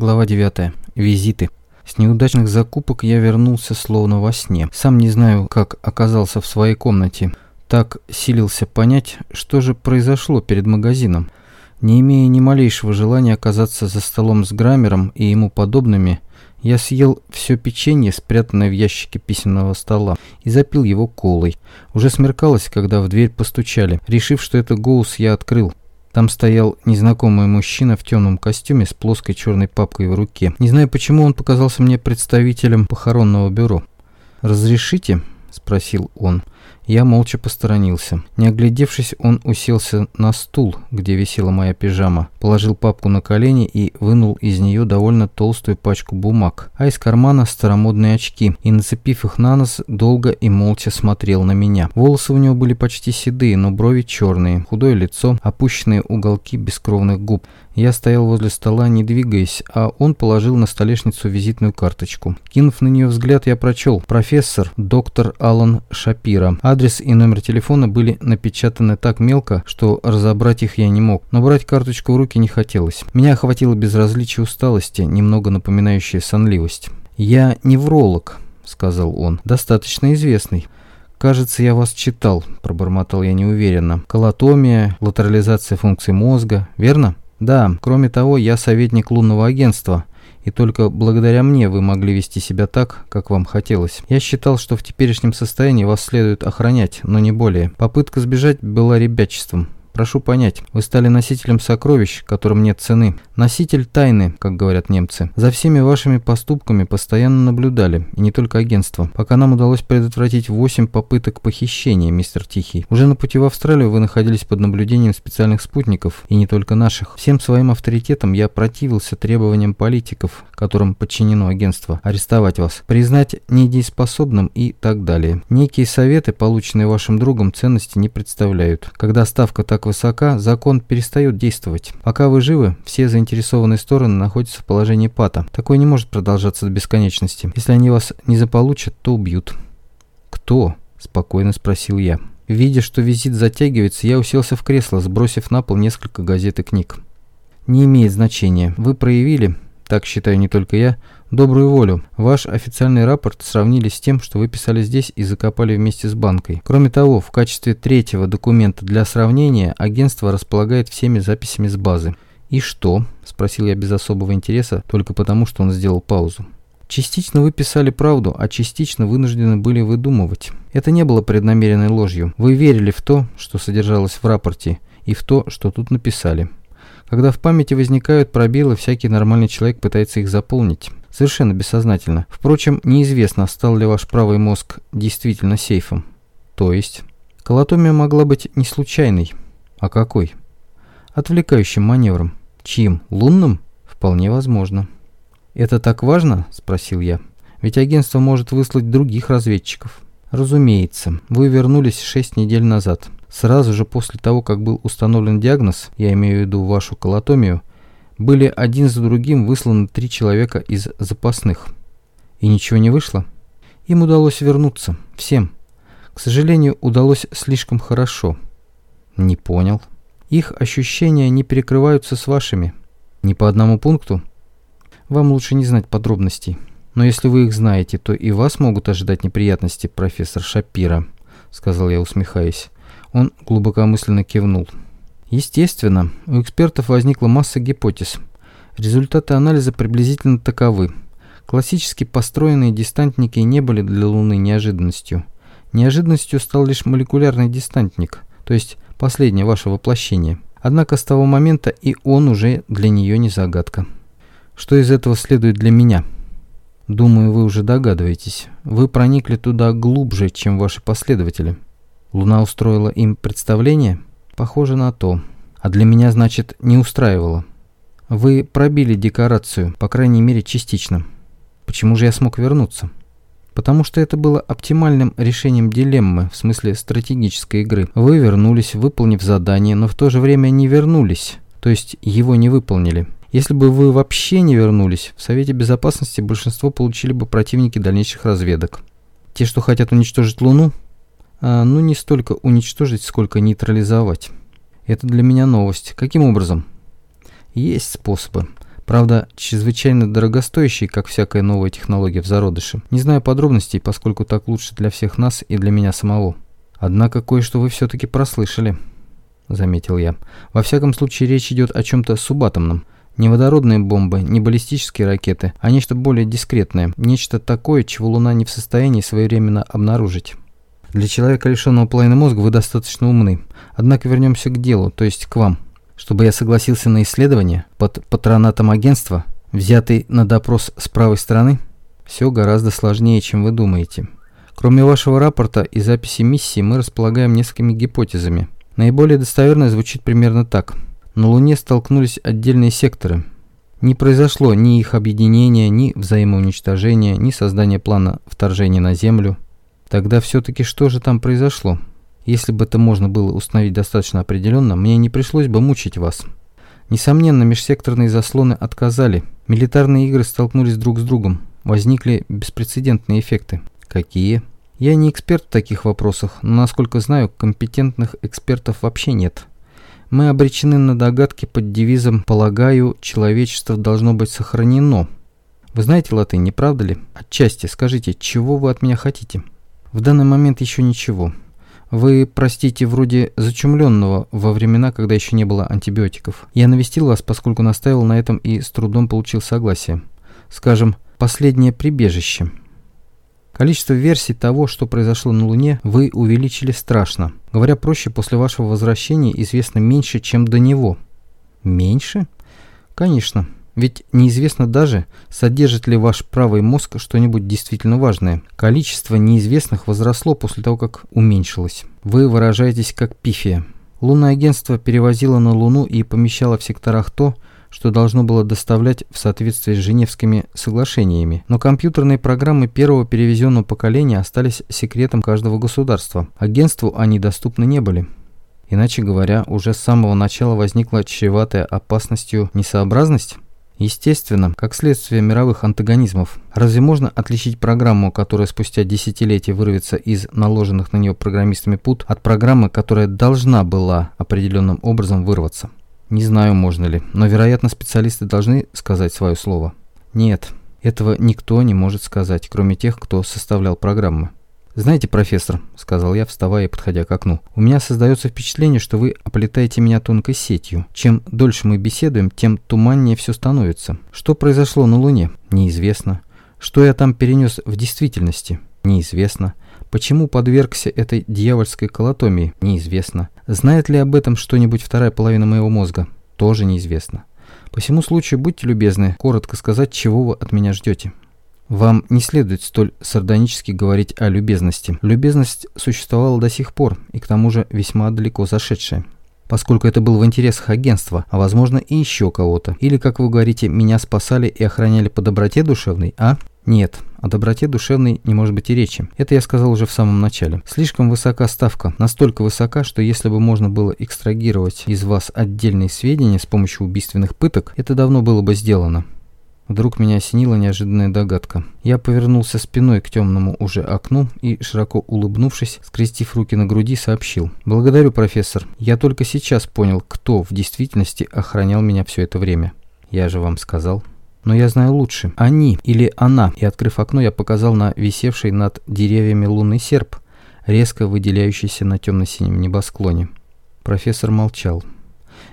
Глава 9. Визиты. С неудачных закупок я вернулся словно во сне. Сам не знаю, как оказался в своей комнате. Так силился понять, что же произошло перед магазином. Не имея ни малейшего желания оказаться за столом с Граммером и ему подобными, я съел все печенье, спрятанное в ящике письменного стола, и запил его колой. Уже смеркалось, когда в дверь постучали. Решив, что это Гоус, я открыл. Там стоял незнакомый мужчина в темном костюме с плоской черной папкой в руке. Не знаю, почему он показался мне представителем похоронного бюро. «Разрешите?» – спросил он. Я молча посторонился. Не оглядевшись, он уселся на стул, где висела моя пижама, положил папку на колени и вынул из нее довольно толстую пачку бумаг, а из кармана старомодные очки, и, нацепив их на нос, долго и молча смотрел на меня. Волосы у него были почти седые, но брови черные, худое лицо, опущенные уголки бескровных губ. Я стоял возле стола, не двигаясь, а он положил на столешницу визитную карточку. Кинув на нее взгляд, я прочел «Профессор, доктор Алан Шапира». Адрес и номер телефона были напечатаны так мелко, что разобрать их я не мог, но брать карточку в руки не хотелось. Меня охватило безразличие усталости, немного напоминающее сонливость. «Я невролог», — сказал он, — «достаточно известный». «Кажется, я вас читал», – пробормотал я неуверенно. «Колотомия, латерализация функций мозга, верно?» Да, кроме того, я советник лунного агентства, и только благодаря мне вы могли вести себя так, как вам хотелось. Я считал, что в теперешнем состоянии вас следует охранять, но не более. Попытка сбежать была ребячеством. Прошу понять, вы стали носителем сокровищ, которым нет цены. Носитель тайны, как говорят немцы. За всеми вашими поступками постоянно наблюдали, и не только агентство. Пока нам удалось предотвратить 8 попыток похищения, мистер Тихий. Уже на пути в Австралию вы находились под наблюдением специальных спутников, и не только наших. Всем своим авторитетом я противился требованиям политиков, которым подчинено агентство, арестовать вас, признать недееспособным и так далее. Некие советы, полученные вашим другом, ценности не представляют. Когда ставка так высока, закон перестает действовать. Пока вы живы, все заинтересованные стороны находятся в положении пата. Такое не может продолжаться до бесконечности. Если они вас не заполучат, то убьют. «Кто?» – спокойно спросил я. Видя, что визит затягивается, я уселся в кресло, сбросив на пол несколько газет и книг. «Не имеет значения. Вы проявили, так считаю не только я, добрую волю. Ваш официальный рапорт сравнили с тем, что вы писали здесь и закопали вместе с банкой. Кроме того, в качестве третьего документа для сравнения агентство располагает всеми записями с базы. «И что?» – спросил я без особого интереса, только потому, что он сделал паузу. Частично вы писали правду, а частично вынуждены были выдумывать. Это не было преднамеренной ложью. Вы верили в то, что содержалось в рапорте, и в то, что тут написали. Когда в памяти возникают пробелы, всякий нормальный человек пытается их заполнить. Совершенно бессознательно. Впрочем, неизвестно, стал ли ваш правый мозг действительно сейфом. То есть? Колотомия могла быть не случайной. А какой? Отвлекающим маневром. Чьим? Лунным? Вполне возможно. «Это так важно?» – спросил я. «Ведь агентство может выслать других разведчиков». «Разумеется. Вы вернулись шесть недель назад. Сразу же после того, как был установлен диагноз, я имею в виду вашу колотомию, были один за другим высланы три человека из запасных. И ничего не вышло? Им удалось вернуться. Всем. К сожалению, удалось слишком хорошо. Не понял. Их ощущения не перекрываются с вашими. Ни по одному пункту? Вам лучше не знать подробностей. Но если вы их знаете, то и вас могут ожидать неприятности, профессор Шапира, сказал я, усмехаясь. Он глубокомысленно кивнул. Естественно, у экспертов возникла масса гипотез. Результаты анализа приблизительно таковы. Классически построенные дистантники не были для Луны неожиданностью. Неожиданностью стал лишь молекулярный дистантник, то есть последнее ваше воплощение. Однако с того момента и он уже для нее не загадка. Что из этого следует для меня? Думаю, вы уже догадываетесь. Вы проникли туда глубже, чем ваши последователи. Луна устроила им представление? Похоже на то. А для меня, значит, не устраивало. Вы пробили декорацию, по крайней мере, частично. Почему же я смог вернуться? Потому что это было оптимальным решением дилеммы, в смысле стратегической игры. Вы вернулись, выполнив задание, но в то же время не вернулись, то есть его не выполнили. Если бы вы вообще не вернулись, в Совете Безопасности большинство получили бы противники дальнейших разведок. Те, что хотят уничтожить Луну, ну, не столько уничтожить, сколько нейтрализовать. Это для меня новость. Каким образом? Есть способы. Правда, чрезвычайно дорогостоящий, как всякая новая технология в зародыше. Не знаю подробностей, поскольку так лучше для всех нас и для меня самого. Однако кое-что вы все-таки прослышали, заметил я. Во всяком случае, речь идет о чем-то субатомном. Не водородные бомбы, не баллистические ракеты, а нечто более дискретное, нечто такое, чего Луна не в состоянии своевременно обнаружить. Для человека, лишенного половины мозга, вы достаточно умны. Однако вернемся к делу, то есть к вам. Чтобы я согласился на исследование под патронатом агентства, взятый на допрос с правой стороны, все гораздо сложнее, чем вы думаете. Кроме вашего рапорта и записи миссии, мы располагаем несколькими гипотезами. Наиболее достоверная звучит примерно так. На Луне столкнулись отдельные секторы. Не произошло ни их объединения, ни взаимоуничтожения, ни создания плана вторжения на Землю – Тогда все-таки что же там произошло? Если бы это можно было установить достаточно определенно, мне не пришлось бы мучить вас. Несомненно, межсекторные заслоны отказали. Милитарные игры столкнулись друг с другом. Возникли беспрецедентные эффекты. Какие? Я не эксперт в таких вопросах, но, насколько знаю, компетентных экспертов вообще нет. Мы обречены на догадки под девизом «Полагаю, человечество должно быть сохранено». Вы знаете латынь, не правда ли? Отчасти скажите, чего вы от меня хотите?» В данный момент еще ничего. Вы, простите, вроде зачумленного во времена, когда еще не было антибиотиков. Я навестил вас, поскольку настаивал на этом и с трудом получил согласие. Скажем, последнее прибежище. Количество версий того, что произошло на Луне, вы увеличили страшно. Говоря проще, после вашего возвращения известно меньше, чем до него. Меньше? Конечно. Ведь неизвестно даже, содержит ли ваш правый мозг что-нибудь действительно важное. Количество неизвестных возросло после того, как уменьшилось. Вы выражаетесь как пифия. Лунное агентство перевозило на Луну и помещало в секторах то, что должно было доставлять в соответствии с Женевскими соглашениями. Но компьютерные программы первого перевезенного поколения остались секретом каждого государства. Агентству они доступны не были. Иначе говоря, уже с самого начала возникла чреватая опасностью несообразность? Естественно, как следствие мировых антагонизмов. Разве можно отличить программу, которая спустя десятилетия вырвется из наложенных на нее программистами пут, от программы, которая должна была определенным образом вырваться? Не знаю, можно ли, но, вероятно, специалисты должны сказать свое слово. Нет, этого никто не может сказать, кроме тех, кто составлял программы. «Знаете, профессор», — сказал я, вставая и подходя к окну, — «у меня создается впечатление, что вы оплетаете меня тонкой сетью. Чем дольше мы беседуем, тем туманнее все становится. Что произошло на Луне? Неизвестно. Что я там перенес в действительности? Неизвестно. Почему подвергся этой дьявольской колотомии? Неизвестно. Знает ли об этом что-нибудь вторая половина моего мозга? Тоже неизвестно. По всему случаю будьте любезны коротко сказать, чего вы от меня ждете. Вам не следует столь сардонически говорить о любезности. Любезность существовала до сих пор, и к тому же весьма далеко зашедшая. Поскольку это было в интересах агентства, а возможно и еще кого-то. Или, как вы говорите, меня спасали и охраняли по доброте душевной, а? Нет, о доброте душевной не может быть и речи. Это я сказал уже в самом начале. Слишком высока ставка, настолько высока, что если бы можно было экстрагировать из вас отдельные сведения с помощью убийственных пыток, это давно было бы сделано. Вдруг меня осенила неожиданная догадка. Я повернулся спиной к темному уже окну и, широко улыбнувшись, скрестив руки на груди, сообщил. «Благодарю, профессор. Я только сейчас понял, кто в действительности охранял меня все это время. Я же вам сказал». Но я знаю лучше. Они или она. И открыв окно, я показал на висевший над деревьями лунный серп, резко выделяющийся на темно-синем небосклоне. Профессор молчал.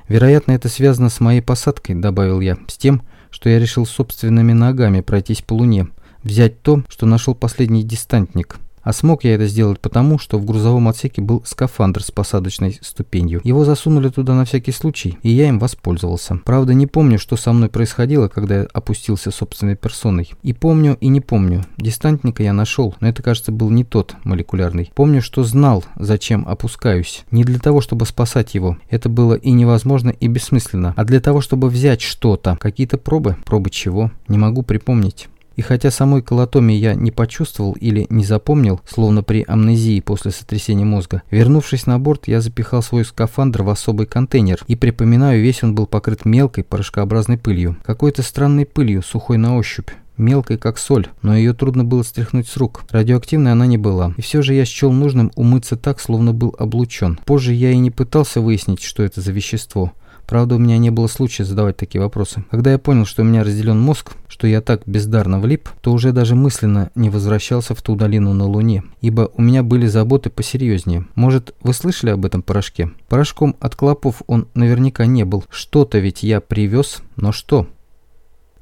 «Вероятно, это связано с моей посадкой», — добавил я, — «с тем, что я решил собственными ногами пройтись по Луне, взять то, что нашел последний дистантник. А смог я это сделать потому, что в грузовом отсеке был скафандр с посадочной ступенью. Его засунули туда на всякий случай, и я им воспользовался. Правда, не помню, что со мной происходило, когда я опустился собственной персоной. И помню, и не помню. Дистантника я нашел, но это, кажется, был не тот молекулярный. Помню, что знал, зачем опускаюсь. Не для того, чтобы спасать его. Это было и невозможно, и бессмысленно. А для того, чтобы взять что-то. Какие-то пробы. Пробы чего? Не могу припомнить. И хотя самой колотомии я не почувствовал или не запомнил, словно при амнезии после сотрясения мозга, вернувшись на борт, я запихал свой скафандр в особый контейнер, и, припоминаю, весь он был покрыт мелкой порошкообразной пылью. Какой-то странной пылью, сухой на ощупь мелкой как соль, но ее трудно было стряхнуть с рук. Радиоактивной она не была. И все же я счел нужным умыться так, словно был облучен. Позже я и не пытался выяснить, что это за вещество. Правда, у меня не было случая задавать такие вопросы. Когда я понял, что у меня разделен мозг, что я так бездарно влип, то уже даже мысленно не возвращался в ту долину на Луне, ибо у меня были заботы посерьезнее. Может, вы слышали об этом порошке? Порошком от клопов он наверняка не был. Что-то ведь я привез, но что?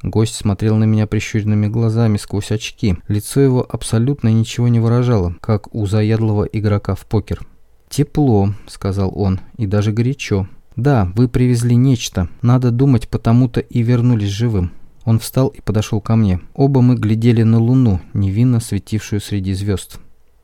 Гость смотрел на меня прищуренными глазами сквозь очки. Лицо его абсолютно ничего не выражало, как у заядлого игрока в покер. «Тепло», — сказал он, — «и даже горячо. Да, вы привезли нечто. Надо думать, потому-то и вернулись живым». Он встал и подошел ко мне. Оба мы глядели на Луну, невинно светившую среди звезд.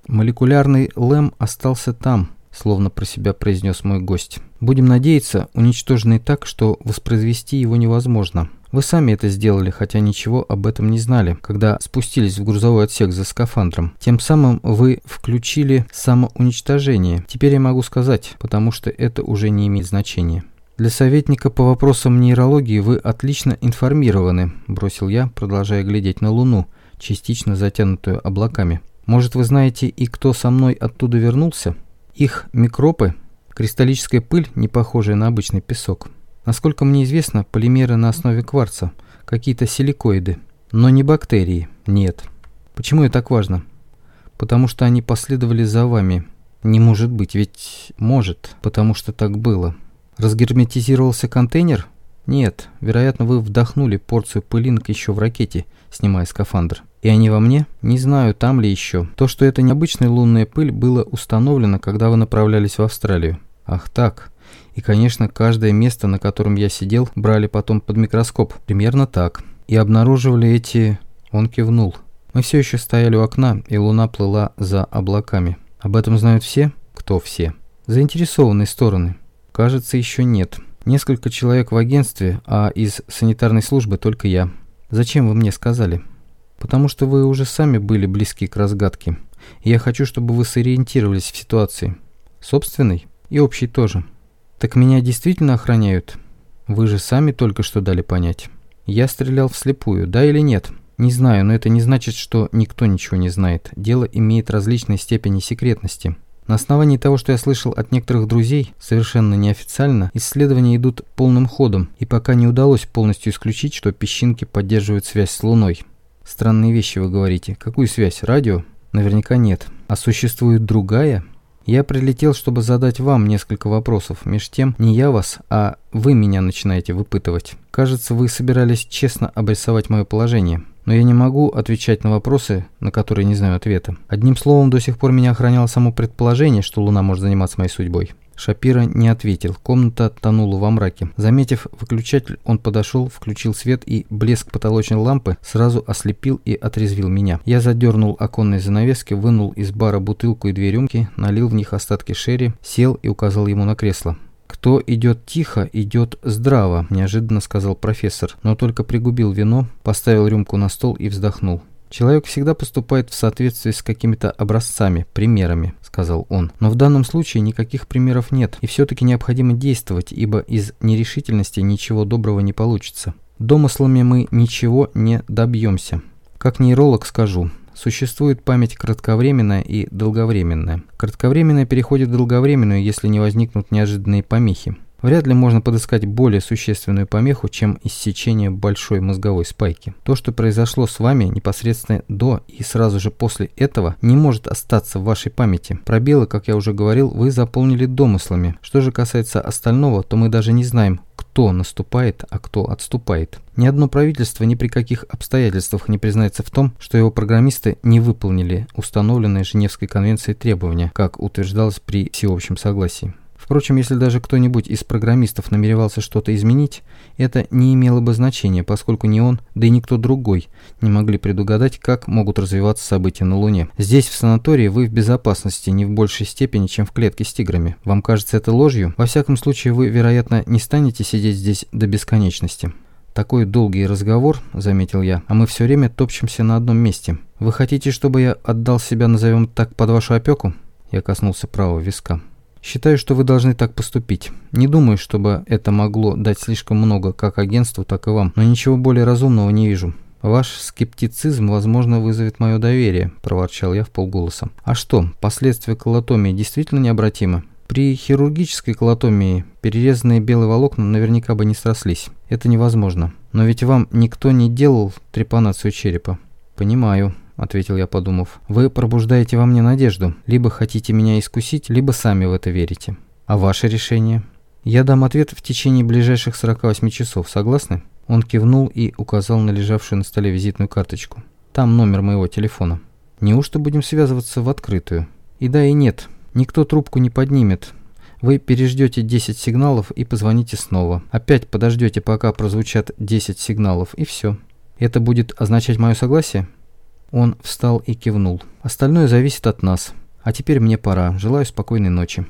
«Молекулярный Лэм остался там», — словно про себя произнес мой гость. «Будем надеяться, уничтоженный так, что воспроизвести его невозможно». Вы сами это сделали, хотя ничего об этом не знали, когда спустились в грузовой отсек за скафандром. Тем самым вы включили самоуничтожение. Теперь я могу сказать, потому что это уже не имеет значения. «Для советника по вопросам нейрологии вы отлично информированы», – бросил я, продолжая глядеть на Луну, частично затянутую облаками. «Может, вы знаете и кто со мной оттуда вернулся? Их микропы – кристаллическая пыль, не похожая на обычный песок». Насколько мне известно, полимеры на основе кварца, какие-то силикоиды, но не бактерии, нет. Почему это так важно? Потому что они последовали за вами. Не может быть, ведь может, потому что так было. Разгерметизировался контейнер? Нет, вероятно, вы вдохнули порцию пылинок еще в ракете, снимая скафандр. И они во мне? Не знаю, там ли еще. То, что это необычная лунная пыль, было установлено, когда вы направлялись в Австралию. Ах так. И, конечно, каждое место, на котором я сидел, брали потом под микроскоп. Примерно так. И обнаруживали эти... Он кивнул. Мы все еще стояли у окна, и луна плыла за облаками. Об этом знают все? Кто все? Заинтересованные стороны. Кажется, еще нет. Несколько человек в агентстве, а из санитарной службы только я. Зачем вы мне сказали? Потому что вы уже сами были близки к разгадке. И я хочу, чтобы вы сориентировались в ситуации. Собственной и общей тоже. «Так меня действительно охраняют? Вы же сами только что дали понять. Я стрелял вслепую, да или нет? Не знаю, но это не значит, что никто ничего не знает. Дело имеет различные степени секретности». На основании того, что я слышал от некоторых друзей, совершенно неофициально, исследования идут полным ходом, и пока не удалось полностью исключить, что песчинки поддерживают связь с Луной. Странные вещи вы говорите. Какую связь? Радио? Наверняка нет. А существует другая? Я прилетел, чтобы задать вам несколько вопросов. Меж тем, не я вас, а вы меня начинаете выпытывать. Кажется, вы собирались честно обрисовать мое положение. Но я не могу отвечать на вопросы, на которые не знаю ответа. Одним словом, до сих пор меня охраняло само предположение, что Луна может заниматься моей судьбой. Шапира не ответил. Комната тонула во мраке. Заметив выключатель, он подошел, включил свет, и блеск потолочной лампы сразу ослепил и отрезвил меня. Я задернул оконные занавески, вынул из бара бутылку и две рюмки, налил в них остатки шерри, сел и указал ему на кресло. «Кто идет тихо, идет здраво», – неожиданно сказал профессор, но только пригубил вино, поставил рюмку на стол и вздохнул. Человек всегда поступает в соответствии с какими-то образцами, примерами, сказал он. Но в данном случае никаких примеров нет, и все-таки необходимо действовать, ибо из нерешительности ничего доброго не получится. Домыслами мы ничего не добьемся. Как нейролог скажу, Существует память кратковременная и долговременная. Кратковременная переходит в долговременную, если не возникнут неожиданные помехи. Вряд ли можно подыскать более существенную помеху, чем иссечение большой мозговой спайки. То, что произошло с вами непосредственно до и сразу же после этого, не может остаться в вашей памяти. Пробелы, как я уже говорил, вы заполнили домыслами. Что же касается остального, то мы даже не знаем, кто наступает, а кто отступает. Ни одно правительство ни при каких обстоятельствах не признается в том, что его программисты не выполнили установленные Женевской конвенцией требования, как утверждалось при всеобщем согласии. Впрочем, если даже кто-нибудь из программистов намеревался что-то изменить, это не имело бы значения, поскольку ни он, да и никто другой не могли предугадать, как могут развиваться события на Луне. Здесь, в санатории, вы в безопасности не в большей степени, чем в клетке с тиграми. Вам кажется это ложью? Во всяком случае, вы, вероятно, не станете сидеть здесь до бесконечности. «Такой долгий разговор», — заметил я, — «а мы все время топчемся на одном месте. Вы хотите, чтобы я отдал себя, назовем так, под вашу опеку?» Я коснулся правого виска. Считаю, что вы должны так поступить. Не думаю, чтобы это могло дать слишком много как агентству, так и вам, но ничего более разумного не вижу. «Ваш скептицизм, возможно, вызовет мое доверие», – проворчал я в полголоса. «А что, последствия колотомии действительно необратимы?» При хирургической колотомии перерезанные белые волокна наверняка бы не срослись. Это невозможно. Но ведь вам никто не делал трепанацию черепа. Понимаю, ответил я, подумав. Вы пробуждаете во мне надежду. Либо хотите меня искусить, либо сами в это верите. А ваше решение? Я дам ответ в течение ближайших 48 часов. Согласны? Он кивнул и указал на лежавшую на столе визитную карточку. Там номер моего телефона. Неужто будем связываться в открытую? И да, и нет. Никто трубку не поднимет. Вы переждете 10 сигналов и позвоните снова. Опять подождете, пока прозвучат 10 сигналов, и все. Это будет означать мое согласие? Он встал и кивнул. Остальное зависит от нас. А теперь мне пора. Желаю спокойной ночи.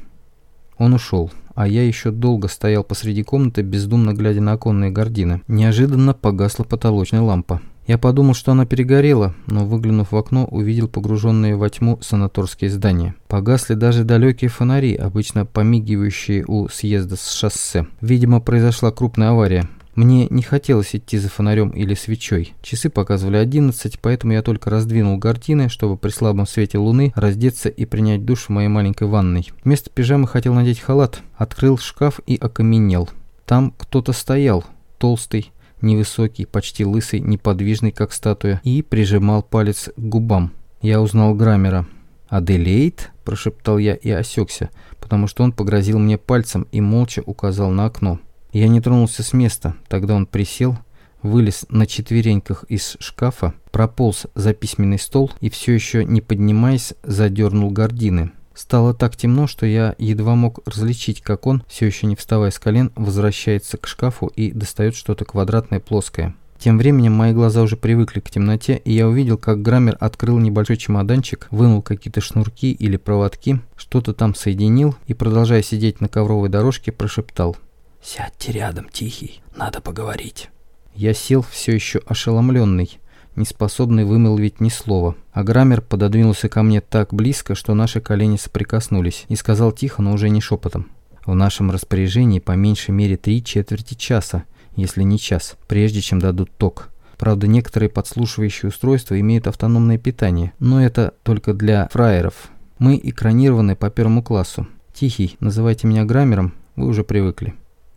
Он ушел, а я еще долго стоял посреди комнаты, бездумно глядя на оконные гардины. Неожиданно погасла потолочная лампа. Я подумал, что она перегорела, но, выглянув в окно, увидел погруженные во тьму санаторские здания. Погасли даже далекие фонари, обычно помигивающие у съезда с шоссе. Видимо, произошла крупная авария. Мне не хотелось идти за фонарем или свечой. Часы показывали 11, поэтому я только раздвинул гардины, чтобы при слабом свете луны раздеться и принять душ в моей маленькой ванной. Вместо пижамы хотел надеть халат, открыл шкаф и окаменел. Там кто-то стоял, толстый, невысокий, почти лысый, неподвижный, как статуя, и прижимал палец к губам. Я узнал Граммера. «Аделейд?» – прошептал я и осекся, потому что он погрозил мне пальцем и молча указал на окно. Я не тронулся с места, тогда он присел, вылез на четвереньках из шкафа, прополз за письменный стол и все еще не поднимаясь задернул гардины. Стало так темно, что я едва мог различить, как он, все еще не вставая с колен, возвращается к шкафу и достает что-то квадратное плоское. Тем временем мои глаза уже привыкли к темноте, и я увидел, как Граммер открыл небольшой чемоданчик, вынул какие-то шнурки или проводки, что-то там соединил и, продолжая сидеть на ковровой дорожке, прошептал «Сядьте рядом, Тихий, надо поговорить». Я сел все еще ошеломленный не способный вымолвить ни слова. А Граммер пододвинулся ко мне так близко, что наши колени соприкоснулись, и сказал тихо, но уже не шепотом. «В нашем распоряжении по меньшей мере три четверти часа, если не час, прежде чем дадут ток. Правда, некоторые подслушивающие устройства имеют автономное питание, но это только для фраеров. Мы экранированы по первому классу. Тихий, называйте меня Граммером, вы уже привыкли».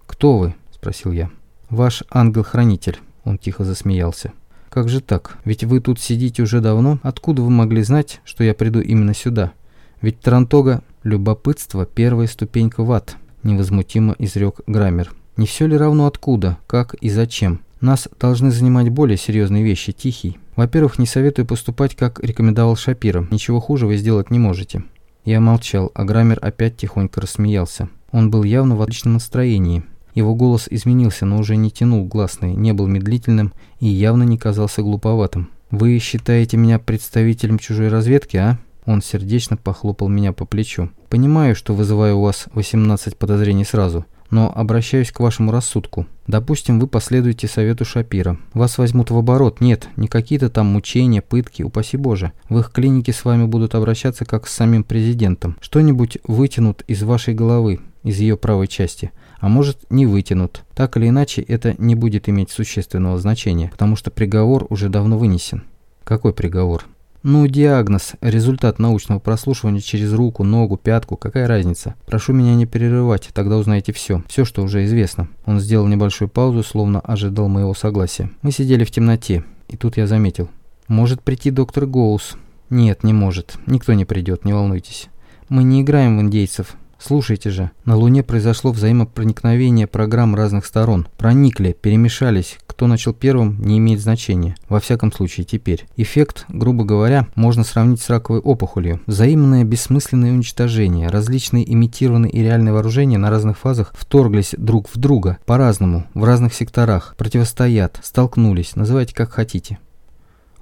«Кто вы?» – спросил я. «Ваш ангел-хранитель», – он тихо засмеялся. «Как же так? Ведь вы тут сидите уже давно. Откуда вы могли знать, что я приду именно сюда? Ведь Тарантога – любопытство, первая ступенька в ад», – невозмутимо изрек Граммер. «Не все ли равно откуда, как и зачем? Нас должны занимать более серьезные вещи, Тихий. Во-первых, не советую поступать, как рекомендовал Шапира. Ничего хуже вы сделать не можете». Я молчал, а Граммер опять тихонько рассмеялся. Он был явно в отличном настроении. Его голос изменился, но уже не тянул гласный, не был медлительным и явно не казался глуповатым. «Вы считаете меня представителем чужой разведки, а?» Он сердечно похлопал меня по плечу. «Понимаю, что вызываю у вас 18 подозрений сразу, но обращаюсь к вашему рассудку. Допустим, вы последуете совету Шапира. Вас возьмут в оборот. Нет, не какие-то там мучения, пытки, упаси боже. В их клинике с вами будут обращаться как с самим президентом. Что-нибудь вытянут из вашей головы, из ее правой части а может не вытянут. Так или иначе, это не будет иметь существенного значения, потому что приговор уже давно вынесен. Какой приговор? Ну, диагноз, результат научного прослушивания через руку, ногу, пятку, какая разница? Прошу меня не перерывать, тогда узнаете все, все, что уже известно. Он сделал небольшую паузу, словно ожидал моего согласия. Мы сидели в темноте, и тут я заметил. Может прийти доктор Гоус? Нет, не может. Никто не придет, не волнуйтесь. Мы не играем в индейцев, Слушайте же, на Луне произошло взаимопроникновение программ разных сторон. Проникли, перемешались. Кто начал первым, не имеет значения. Во всяком случае, теперь. Эффект, грубо говоря, можно сравнить с раковой опухолью. Взаимное бессмысленное уничтожение. Различные имитированные и реальные вооружения на разных фазах вторглись друг в друга. По-разному, в разных секторах. Противостоят, столкнулись, называйте как хотите.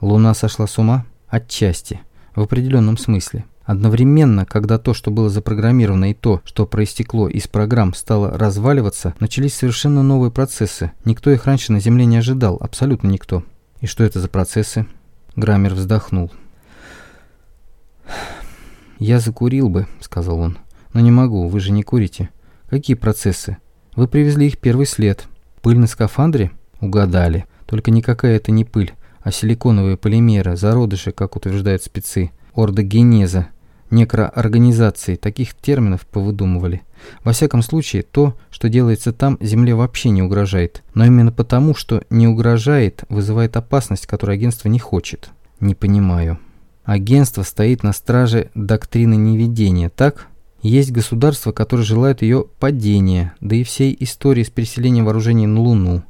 Луна сошла с ума? Отчасти. В определенном смысле. Одновременно, когда то, что было запрограммировано и то, что проистекло из программ, стало разваливаться, начались совершенно новые процессы. Никто их раньше на Земле не ожидал, абсолютно никто. И что это за процессы? Граммер вздохнул. «Я закурил бы», — сказал он. «Но не могу, вы же не курите». «Какие процессы? Вы привезли их первый след. Пыль на скафандре?» «Угадали. Только никакая это не пыль, а силиконовые полимеры, зародыши, как утверждают спецы ордогенеза. Некроорганизации таких терминов повыдумывали. Во всяком случае, то, что делается там, Земле вообще не угрожает. Но именно потому, что не угрожает, вызывает опасность, которую агентство не хочет. Не понимаю. Агентство стоит на страже доктрины неведения, так? Есть государства, которые желают ее падения, да и всей истории с переселением вооружений на Луну.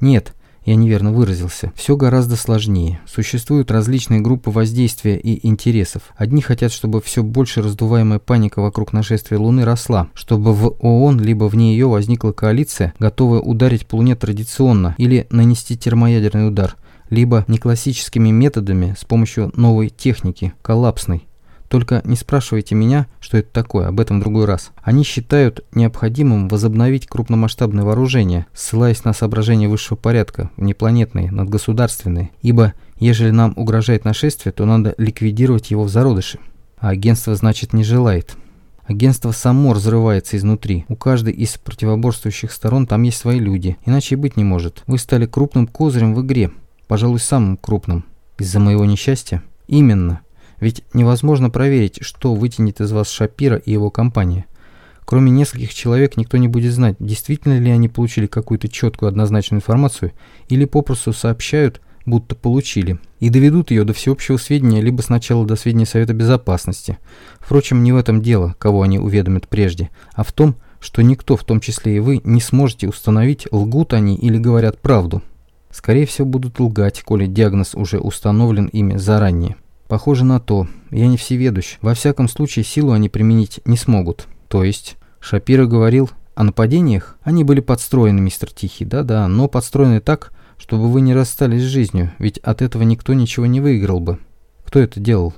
Нет, я неверно выразился. Все гораздо сложнее. Существуют различные группы воздействия и интересов. Одни хотят, чтобы все больше раздуваемая паника вокруг нашествия Луны росла, чтобы в ООН либо вне ее возникла коалиция, готовая ударить по Луне традиционно или нанести термоядерный удар, либо не классическими методами с помощью новой техники, коллапсной. Только не спрашивайте меня, что это такое, об этом другой раз. Они считают необходимым возобновить крупномасштабное вооружение, ссылаясь на соображения высшего порядка, внепланетные, надгосударственные, ибо ежели нам угрожает нашествие, то надо ликвидировать его в зародыше. А агентство, значит, не желает. Агентство само разрывается изнутри. У каждой из противоборствующих сторон там есть свои люди. Иначе и быть не может. Вы стали крупным козырем в игре. Пожалуй, самым крупным. Из-за моего несчастья? Именно. Ведь невозможно проверить, что вытянет из вас Шапира и его компания. Кроме нескольких человек никто не будет знать, действительно ли они получили какую-то четкую однозначную информацию или попросту сообщают, будто получили, и доведут ее до всеобщего сведения, либо сначала до сведения Совета Безопасности. Впрочем, не в этом дело, кого они уведомят прежде, а в том, что никто, в том числе и вы, не сможете установить, лгут они или говорят правду. Скорее всего, будут лгать, коли диагноз уже установлен ими заранее. Похоже на то. Я не всеведущ. Во всяком случае, силу они применить не смогут. То есть, Шапира говорил о нападениях? Они были подстроены, мистер Тихий, да-да, но подстроены так, чтобы вы не расстались с жизнью, ведь от этого никто ничего не выиграл бы. Кто это делал?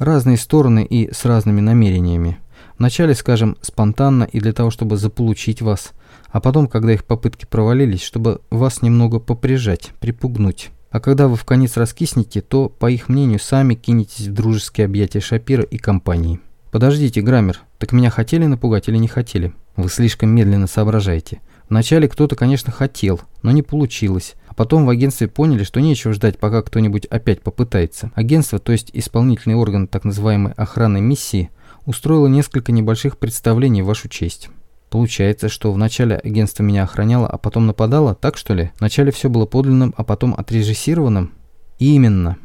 Разные стороны и с разными намерениями. Вначале, скажем, спонтанно и для того, чтобы заполучить вас, а потом, когда их попытки провалились, чтобы вас немного поприжать, припугнуть. А когда вы в конец раскиснете, то, по их мнению, сами кинетесь в дружеские объятия Шапира и компании. Подождите, Граммер, так меня хотели напугать или не хотели? Вы слишком медленно соображаете. Вначале кто-то, конечно, хотел, но не получилось. А потом в агентстве поняли, что нечего ждать, пока кто-нибудь опять попытается. Агентство, то есть исполнительный орган так называемой охранной миссии, устроило несколько небольших представлений в вашу честь. Получается, что вначале агентство меня охраняло, а потом нападало, так что ли? Вначале все было подлинным, а потом отрежиссированным? Именно.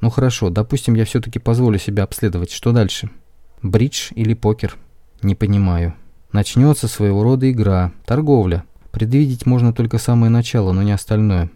Ну хорошо, допустим, я все-таки позволю себя обследовать. Что дальше? Бридж или покер? Не понимаю. Начнется своего рода игра, торговля. Предвидеть можно только самое начало, но не остальное.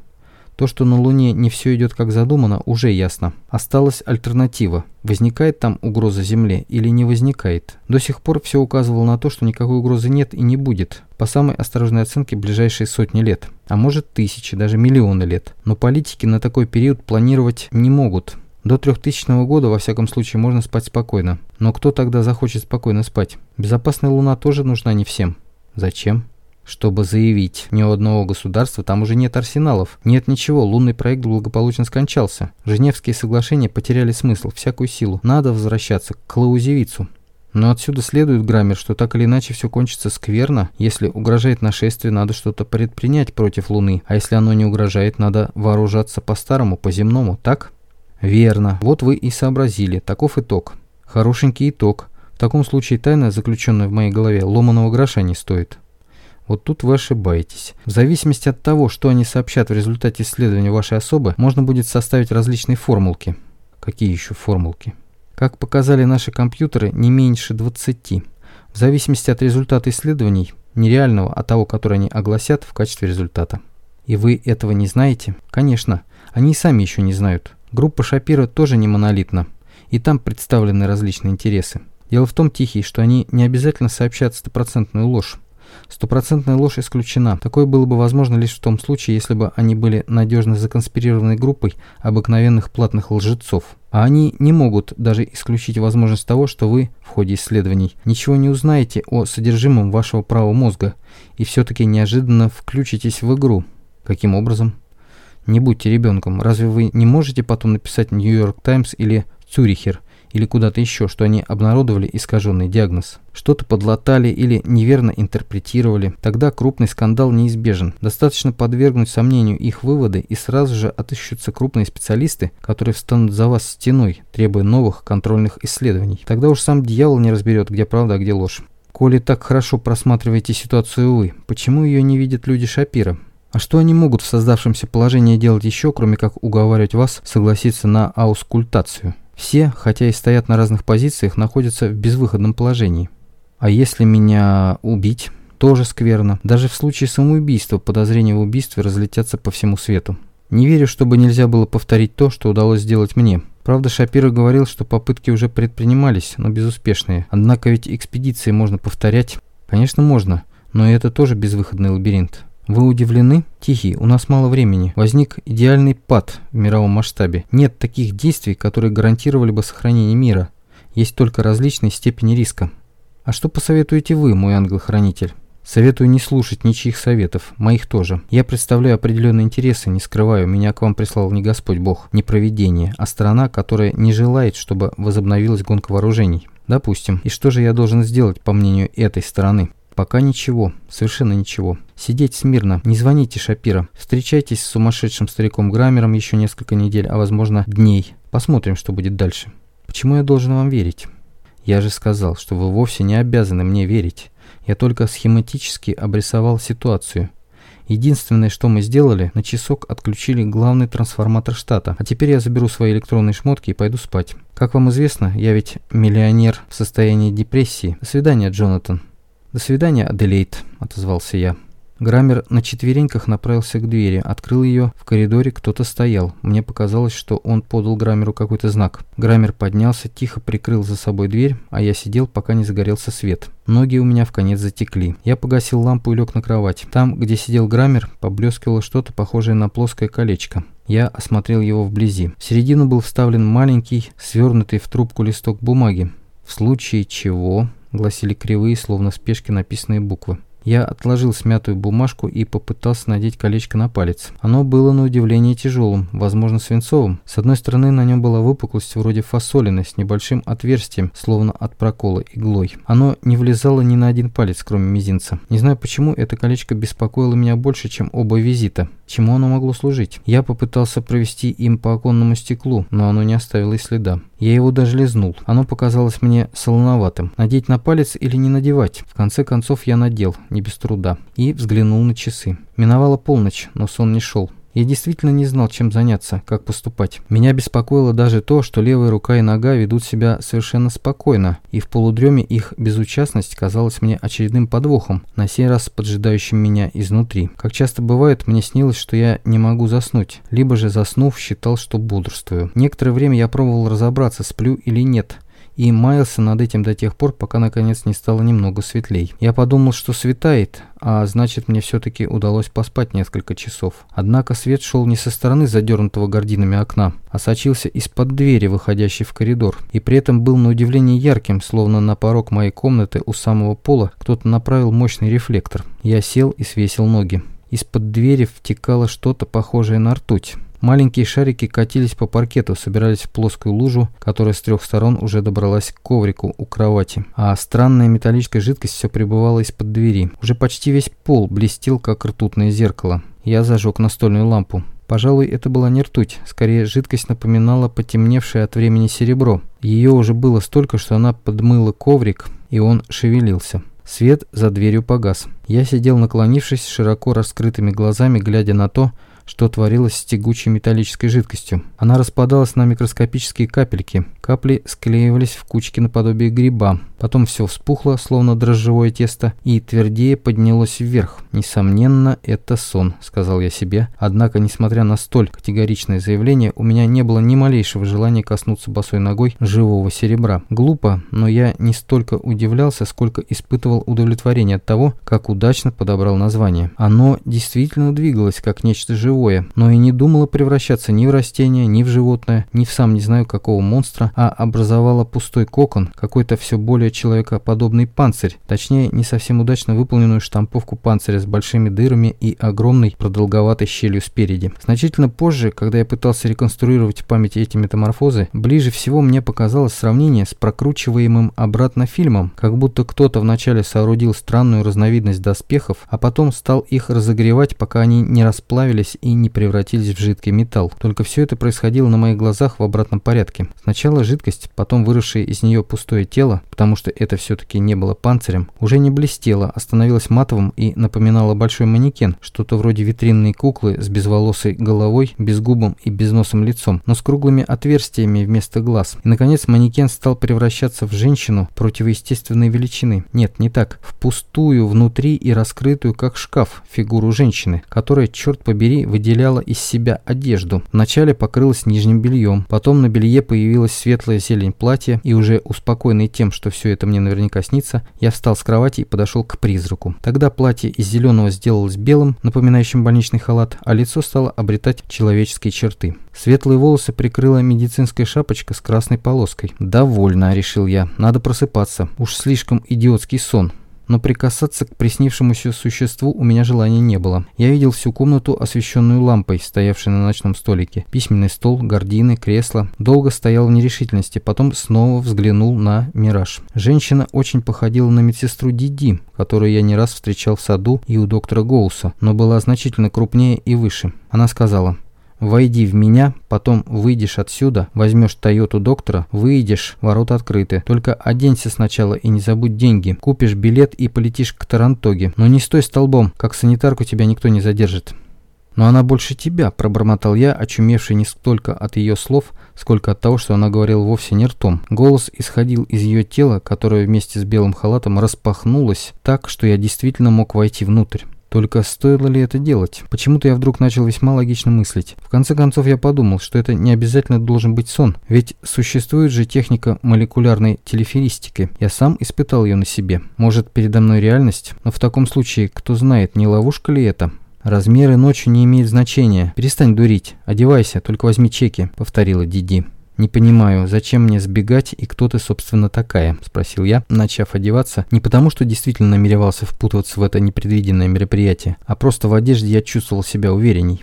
То, что на Луне не все идет как задумано, уже ясно. Осталась альтернатива. Возникает там угроза Земле или не возникает? До сих пор все указывало на то, что никакой угрозы нет и не будет. По самой осторожной оценке ближайшие сотни лет. А может тысячи, даже миллионы лет. Но политики на такой период планировать не могут. До 3000 года, во всяком случае, можно спать спокойно. Но кто тогда захочет спокойно спать? Безопасная Луна тоже нужна не всем. Зачем? Чтобы заявить, ни у одного государства там уже нет арсеналов, нет ничего, лунный проект благополучно скончался. Женевские соглашения потеряли смысл, всякую силу. Надо возвращаться к Клаузевицу. Но отсюда следует, Граммер, что так или иначе все кончится скверно. Если угрожает нашествие, надо что-то предпринять против Луны, а если оно не угрожает, надо вооружаться по-старому, по-земному, так? Верно. Вот вы и сообразили. Таков итог. Хорошенький итог. В таком случае тайна, заключенная в моей голове, ломаного гроша не стоит. Вот тут вы ошибаетесь. В зависимости от того, что они сообщат в результате исследования вашей особы, можно будет составить различные формулки. Какие еще формулки? Как показали наши компьютеры, не меньше 20. В зависимости от результата исследований, нереального, а того, который они огласят в качестве результата. И вы этого не знаете? Конечно, они и сами еще не знают. Группа Шапира тоже не монолитна, и там представлены различные интересы. Дело в том, Тихий, что они не обязательно сообщат стопроцентную ложь. Стопроцентная ложь исключена. Такое было бы возможно лишь в том случае, если бы они были надежно законспирированной группой обыкновенных платных лжецов. А они не могут даже исключить возможность того, что вы, в ходе исследований, ничего не узнаете о содержимом вашего правого мозга и все-таки неожиданно включитесь в игру. Каким образом? Не будьте ребенком. Разве вы не можете потом написать Нью-Йорк Таймс или Цюрихер или куда-то еще, что они обнародовали искаженный диагноз. Что-то подлатали или неверно интерпретировали. Тогда крупный скандал неизбежен. Достаточно подвергнуть сомнению их выводы, и сразу же отыщутся крупные специалисты, которые встанут за вас стеной, требуя новых контрольных исследований. Тогда уж сам дьявол не разберет, где правда, а где ложь. Коли так хорошо просматриваете ситуацию вы, почему ее не видят люди Шапира? А что они могут в создавшемся положении делать еще, кроме как уговаривать вас согласиться на аускультацию? Все, хотя и стоят на разных позициях, находятся в безвыходном положении. А если меня убить? Тоже скверно. Даже в случае самоубийства подозрения в убийстве разлетятся по всему свету. Не верю, чтобы нельзя было повторить то, что удалось сделать мне. Правда, Шапира говорил, что попытки уже предпринимались, но безуспешные. Однако ведь экспедиции можно повторять. Конечно, можно, но это тоже безвыходный лабиринт. Вы удивлены? Тихий, у нас мало времени. Возник идеальный пад в мировом масштабе. Нет таких действий, которые гарантировали бы сохранение мира. Есть только различные степени риска. А что посоветуете вы, мой ангел-хранитель? Советую не слушать ничьих советов, моих тоже. Я представляю определенные интересы, не скрываю, меня к вам прислал не Господь Бог, не провидение, а страна, которая не желает, чтобы возобновилась гонка вооружений. Допустим. И что же я должен сделать, по мнению этой стороны? Пока ничего, совершенно ничего. Сидеть смирно, не звоните Шапира. Встречайтесь с сумасшедшим стариком Граммером еще несколько недель, а возможно дней. Посмотрим, что будет дальше. Почему я должен вам верить? Я же сказал, что вы вовсе не обязаны мне верить. Я только схематически обрисовал ситуацию. Единственное, что мы сделали, на часок отключили главный трансформатор штата. А теперь я заберу свои электронные шмотки и пойду спать. Как вам известно, я ведь миллионер в состоянии депрессии. До свидания, Джонатан. До свидания, Аделейд, отозвался я. Граммер на четвереньках направился к двери, открыл ее, в коридоре кто-то стоял. Мне показалось, что он подал Граммеру какой-то знак. Граммер поднялся, тихо прикрыл за собой дверь, а я сидел, пока не загорелся свет. Ноги у меня в конец затекли. Я погасил лампу и лег на кровать. Там, где сидел Граммер, поблескивало что-то похожее на плоское колечко. Я осмотрел его вблизи. В середину был вставлен маленький, свернутый в трубку листок бумаги. «В случае чего», — гласили кривые, словно в спешке написанные буквы. Я отложил смятую бумажку и попытался надеть колечко на палец. Оно было на удивление тяжелым, возможно свинцовым. С одной стороны на нем была выпуклость вроде фасолины с небольшим отверстием, словно от прокола иглой. Оно не влезало ни на один палец, кроме мизинца. Не знаю почему, это колечко беспокоило меня больше, чем оба визита. Чему оно могло служить? Я попытался провести им по оконному стеклу, но оно не оставило и следа. Я его даже лизнул. Оно показалось мне солоноватым. Надеть на палец или не надевать? В конце концов я надел, не без труда, и взглянул на часы. Миновала полночь, но сон не шел. Я действительно не знал, чем заняться, как поступать. Меня беспокоило даже то, что левая рука и нога ведут себя совершенно спокойно, и в полудреме их безучастность казалась мне очередным подвохом, на сей раз поджидающим меня изнутри. Как часто бывает, мне снилось, что я не могу заснуть, либо же заснув, считал, что бодрствую. Некоторое время я пробовал разобраться, сплю или нет, и маялся над этим до тех пор, пока наконец не стало немного светлей. Я подумал, что светает, а значит мне все-таки удалось поспать несколько часов. Однако свет шел не со стороны задернутого гординами окна, а сочился из-под двери, выходящей в коридор, и при этом был на удивление ярким, словно на порог моей комнаты у самого пола кто-то направил мощный рефлектор. Я сел и свесил ноги. Из-под двери втекало что-то похожее на ртуть. Маленькие шарики катились по паркету, собирались в плоскую лужу, которая с трех сторон уже добралась к коврику у кровати. А странная металлическая жидкость все пребывала из-под двери. Уже почти весь пол блестел, как ртутное зеркало. Я зажег настольную лампу. Пожалуй, это была не ртуть, скорее жидкость напоминала потемневшее от времени серебро. Ее уже было столько, что она подмыла коврик, и он шевелился. Свет за дверью погас. Я сидел наклонившись, широко раскрытыми глазами, глядя на то, что творилось с тягучей металлической жидкостью. Она распадалась на микроскопические капельки. Капли склеивались в кучки наподобие гриба. Потом все вспухло, словно дрожжевое тесто, и твердее поднялось вверх. «Несомненно, это сон», — сказал я себе. Однако, несмотря на столь категоричное заявление, у меня не было ни малейшего желания коснуться босой ногой живого серебра. Глупо, но я не столько удивлялся, сколько испытывал удовлетворение от того, как удачно подобрал название. Оно действительно двигалось, как нечто живое, живое, но и не думала превращаться ни в растение, ни в животное, ни в сам не знаю какого монстра, а образовала пустой кокон, какой-то все более человекоподобный панцирь, точнее, не совсем удачно выполненную штамповку панциря с большими дырами и огромной продолговатой щелью спереди. Значительно позже, когда я пытался реконструировать в памяти эти метаморфозы, ближе всего мне показалось сравнение с прокручиваемым обратно фильмом, как будто кто-то вначале соорудил странную разновидность доспехов, а потом стал их разогревать, пока они не расплавились и не превратились в жидкий металл. Только все это происходило на моих глазах в обратном порядке. Сначала жидкость, потом выросшее из нее пустое тело, потому что это все-таки не было панцирем, уже не блестело, а становилось матовым и напоминало большой манекен, что-то вроде витринной куклы с безволосой головой, безгубым и безносым лицом, но с круглыми отверстиями вместо глаз. И, наконец, манекен стал превращаться в женщину противоестественной величины. Нет, не так. В пустую внутри и раскрытую, как шкаф, фигуру женщины, которая, черт побери, выделяла из себя одежду. Вначале покрылась нижним бельем, потом на белье появилась светлая зелень платья, и уже успокоенный тем, что все это мне наверняка снится, я встал с кровати и подошел к призраку. Тогда платье из зеленого сделалось белым, напоминающим больничный халат, а лицо стало обретать человеческие черты. Светлые волосы прикрыла медицинская шапочка с красной полоской. «Довольно», — решил я, — «надо просыпаться. Уж слишком идиотский сон» но прикасаться к приснившемуся существу у меня желания не было. Я видел всю комнату, освещенную лампой, стоявшей на ночном столике. Письменный стол, гардины, кресло. Долго стоял в нерешительности, потом снова взглянул на мираж. Женщина очень походила на медсестру Диди, которую я не раз встречал в саду и у доктора Гоуса, но была значительно крупнее и выше. Она сказала, Войди в меня, потом выйдешь отсюда, возьмешь Тойоту доктора, выйдешь, ворота открыты. Только оденься сначала и не забудь деньги. Купишь билет и полетишь к Тарантоге. Но не стой столбом, как санитарку тебя никто не задержит. «Но она больше тебя», – пробормотал я, очумевший не столько от ее слов, сколько от того, что она говорила вовсе не ртом. Голос исходил из ее тела, которое вместе с белым халатом распахнулось так, что я действительно мог войти внутрь. Только стоило ли это делать? Почему-то я вдруг начал весьма логично мыслить. В конце концов я подумал, что это не обязательно должен быть сон. Ведь существует же техника молекулярной телеферистики. Я сам испытал ее на себе. Может, передо мной реальность? Но в таком случае, кто знает, не ловушка ли это? «Размеры ночью не имеют значения. Перестань дурить. Одевайся, только возьми чеки», — повторила Диди. «Не понимаю, зачем мне сбегать и кто ты, собственно, такая?» – спросил я, начав одеваться, не потому что действительно намеревался впутываться в это непредвиденное мероприятие, а просто в одежде я чувствовал себя уверенней.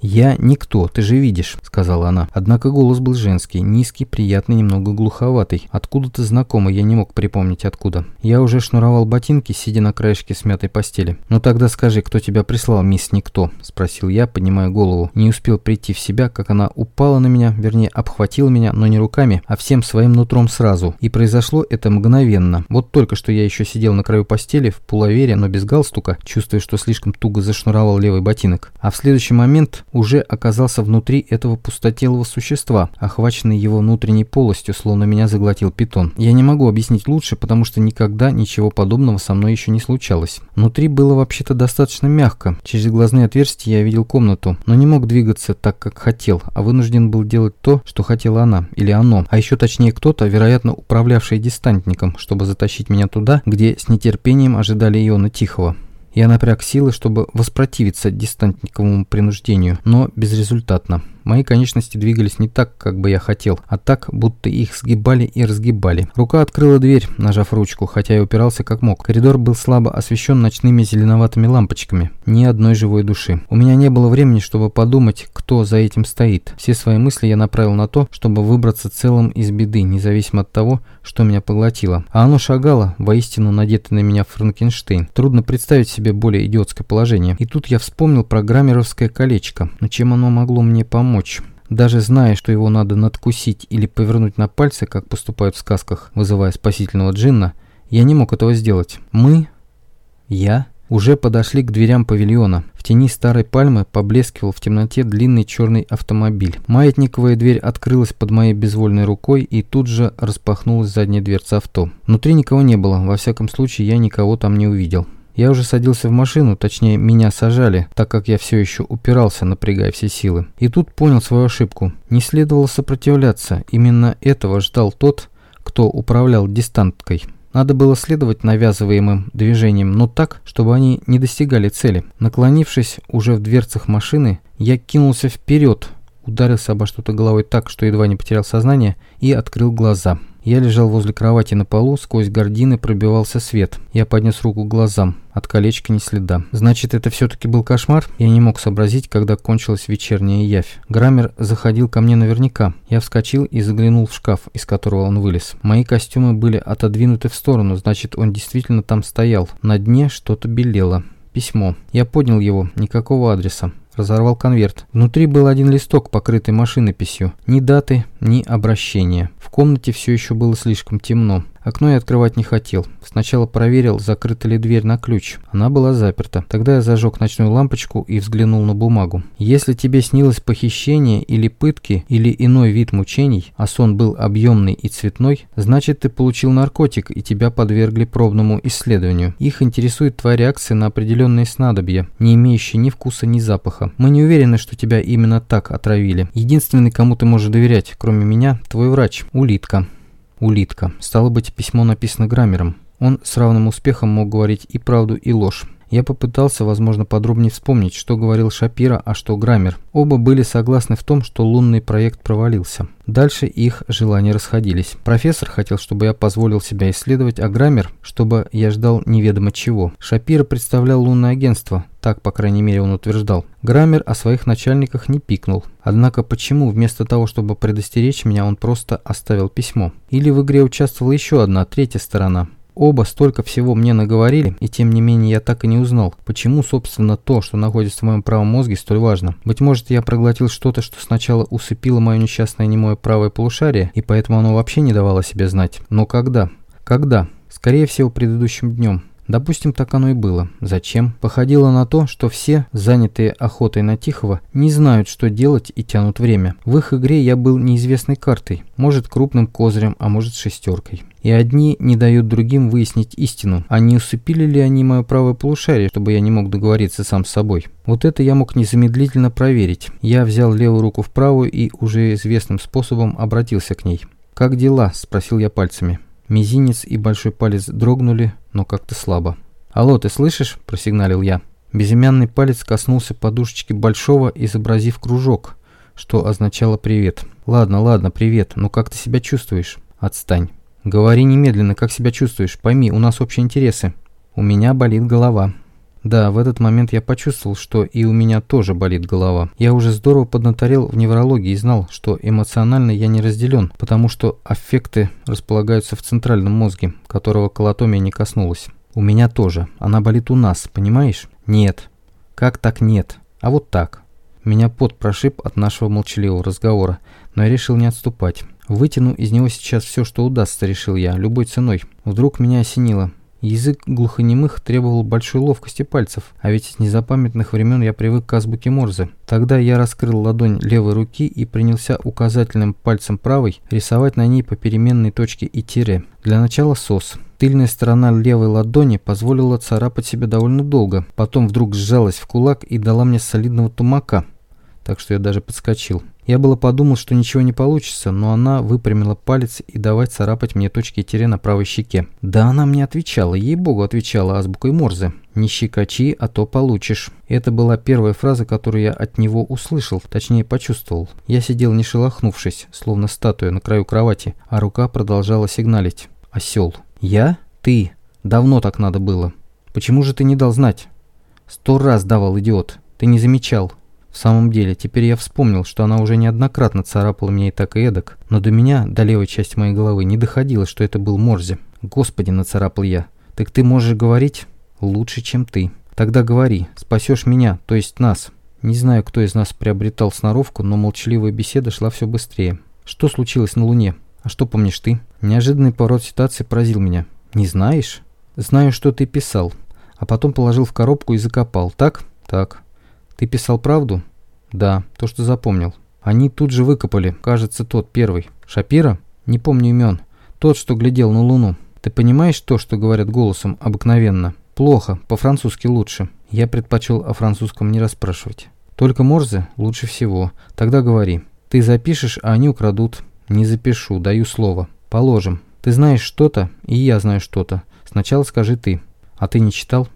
«Я никто, ты же видишь», — сказала она. Однако голос был женский, низкий, приятный, немного глуховатый. Откуда-то знакомый, я не мог припомнить откуда. Я уже шнуровал ботинки, сидя на краешке смятой постели. «Ну тогда скажи, кто тебя прислал, мисс Никто?» — спросил я, поднимая голову. Не успел прийти в себя, как она упала на меня, вернее, обхватила меня, но не руками, а всем своим нутром сразу. И произошло это мгновенно. Вот только что я еще сидел на краю постели, в пуловере, но без галстука, чувствуя, что слишком туго зашнуровал левый ботинок. А в следующий момент уже оказался внутри этого пустотелого существа, охваченный его внутренней полостью, словно меня заглотил питон. Я не могу объяснить лучше, потому что никогда ничего подобного со мной еще не случалось. Внутри было вообще-то достаточно мягко. Через глазные отверстия я видел комнату, но не мог двигаться так, как хотел, а вынужден был делать то, что хотела она, или оно. А еще точнее кто-то, вероятно, управлявший дистантником, чтобы затащить меня туда, где с нетерпением ожидали Иона Тихого. Я напряг силы, чтобы воспротивиться дистантниковому принуждению, но безрезультатно. Мои конечности двигались не так, как бы я хотел, а так, будто их сгибали и разгибали. Рука открыла дверь, нажав ручку, хотя я упирался как мог. Коридор был слабо освещен ночными зеленоватыми лампочками. Ни одной живой души. У меня не было времени, чтобы подумать, кто за этим стоит. Все свои мысли я направил на то, чтобы выбраться целым из беды, независимо от того, что меня поглотило. А оно шагало, воистину надетый на меня Франкенштейн. Трудно представить себе более идиотское положение. И тут я вспомнил про граммеровское колечко. Но чем оно могло мне помочь? Помочь. Даже зная, что его надо надкусить или повернуть на пальцы, как поступают в сказках, вызывая спасительного джинна, я не мог этого сделать. Мы, я, уже подошли к дверям павильона. В тени старой пальмы поблескивал в темноте длинный черный автомобиль. Маятниковая дверь открылась под моей безвольной рукой и тут же распахнулась задняя дверца авто. Внутри никого не было, во всяком случае я никого там не увидел. Я уже садился в машину, точнее, меня сажали, так как я все еще упирался, напрягая все силы. И тут понял свою ошибку. Не следовало сопротивляться. Именно этого ждал тот, кто управлял дистанткой. Надо было следовать навязываемым движениям, но так, чтобы они не достигали цели. Наклонившись уже в дверцах машины, я кинулся вперед, ударился обо что-то головой так, что едва не потерял сознание, и открыл глаза. Я лежал возле кровати на полу, сквозь гардины пробивался свет. Я поднес руку к глазам. От колечка ни следа. Значит, это все-таки был кошмар? Я не мог сообразить, когда кончилась вечерняя явь. Граммер заходил ко мне наверняка. Я вскочил и заглянул в шкаф, из которого он вылез. Мои костюмы были отодвинуты в сторону, значит, он действительно там стоял. На дне что-то белело. Письмо. Я поднял его, никакого адреса разорвал конверт. Внутри был один листок, покрытый машинописью. Ни даты, ни обращения. В комнате все еще было слишком темно. Окно я открывать не хотел. Сначала проверил, закрыта ли дверь на ключ. Она была заперта. Тогда я зажег ночную лампочку и взглянул на бумагу. Если тебе снилось похищение или пытки, или иной вид мучений, а сон был объемный и цветной, значит ты получил наркотик и тебя подвергли пробному исследованию. Их интересует твоя реакция на определенные снадобья, не имеющие ни вкуса, ни запаха. Мы не уверены, что тебя именно так отравили. Единственный, кому ты можешь доверять, кроме меня, твой врач, улитка. Улитка. Стало быть, письмо написано Граммером. Он с равным успехом мог говорить и правду, и ложь. Я попытался, возможно, подробнее вспомнить, что говорил Шапира, а что Граммер. Оба были согласны в том, что лунный проект провалился. Дальше их желания расходились. Профессор хотел, чтобы я позволил себя исследовать, а Граммер, чтобы я ждал неведомо чего. Шапира представлял лунное агентство, так, по крайней мере, он утверждал. Граммер о своих начальниках не пикнул. Однако почему вместо того, чтобы предостеречь меня, он просто оставил письмо? Или в игре участвовала еще одна, третья сторона? Оба столько всего мне наговорили, и тем не менее я так и не узнал, почему, собственно, то, что находится в моем правом мозге, столь важно. Быть может, я проглотил что-то, что сначала усыпило мое несчастное немое правое полушарие, и поэтому оно вообще не давало себе знать. Но когда? Когда? Скорее всего, предыдущим днем. Допустим, так оно и было. Зачем? Походило на то, что все, занятые охотой на Тихого, не знают, что делать и тянут время. В их игре я был неизвестной картой, может крупным козырем, а может шестеркой. И одни не дают другим выяснить истину. А не усыпили ли они мое правое полушарие, чтобы я не мог договориться сам с собой? Вот это я мог незамедлительно проверить. Я взял левую руку в правую и уже известным способом обратился к ней. «Как дела?» – спросил я пальцами. Мизинец и большой палец дрогнули, но как-то слабо. «Алло, ты слышишь?» – просигналил я. Безымянный палец коснулся подушечки большого, изобразив кружок, что означало «привет». «Ладно, ладно, привет, но как ты себя чувствуешь?» «Отстань». «Говори немедленно, как себя чувствуешь. Пойми, у нас общие интересы». «У меня болит голова». Да, в этот момент я почувствовал, что и у меня тоже болит голова. Я уже здорово поднаторел в неврологии и знал, что эмоционально я не разделен, потому что аффекты располагаются в центральном мозге, которого колотомия не коснулась. У меня тоже. Она болит у нас, понимаешь? Нет. Как так нет? А вот так. Меня пот прошиб от нашего молчаливого разговора, но я решил не отступать. Вытяну из него сейчас все, что удастся, решил я, любой ценой. Вдруг меня осенило. Язык глухонемых требовал большой ловкости пальцев, а ведь с незапамятных времен я привык к азбуке Морзе. Тогда я раскрыл ладонь левой руки и принялся указательным пальцем правой рисовать на ней по переменной точке и тире. Для начала сос. Тыльная сторона левой ладони позволила царапать себя довольно долго, потом вдруг сжалась в кулак и дала мне солидного тумака, так что я даже подскочил. Я было подумал, что ничего не получится, но она выпрямила палец и давай царапать мне точки тире на правой щеке. Да она мне отвечала, ей-богу отвечала азбукой Морзе. «Не щекочи, а то получишь». Это была первая фраза, которую я от него услышал, точнее почувствовал. Я сидел не шелохнувшись, словно статуя на краю кровати, а рука продолжала сигналить. «Осел». «Я? Ты? Давно так надо было. Почему же ты не дал знать?» «Сто раз давал, идиот. Ты не замечал». В самом деле, теперь я вспомнил, что она уже неоднократно царапала меня и так и эдак, но до меня, до левой части моей головы, не доходило, что это был Морзе. «Господи!» – нацарапал я. «Так ты можешь говорить?» «Лучше, чем ты». «Тогда говори, спасешь меня, то есть нас». Не знаю, кто из нас приобретал сноровку, но молчаливая беседа шла все быстрее. «Что случилось на Луне? А что помнишь ты?» Неожиданный поворот ситуации поразил меня. «Не знаешь?» «Знаю, что ты писал, а потом положил в коробку и закопал, так?» «Так». «Ты писал правду?» «Да, то, что запомнил». Они тут же выкопали, кажется, тот первый. Шапира? Не помню имен. Тот, что глядел на Луну. Ты понимаешь то, что говорят голосом обыкновенно? Плохо, по-французски лучше. Я предпочел о французском не расспрашивать. Только Морзе лучше всего. Тогда говори. Ты запишешь, а они украдут. Не запишу, даю слово. Положим. Ты знаешь что-то, и я знаю что-то. Сначала скажи ты. А ты не читал?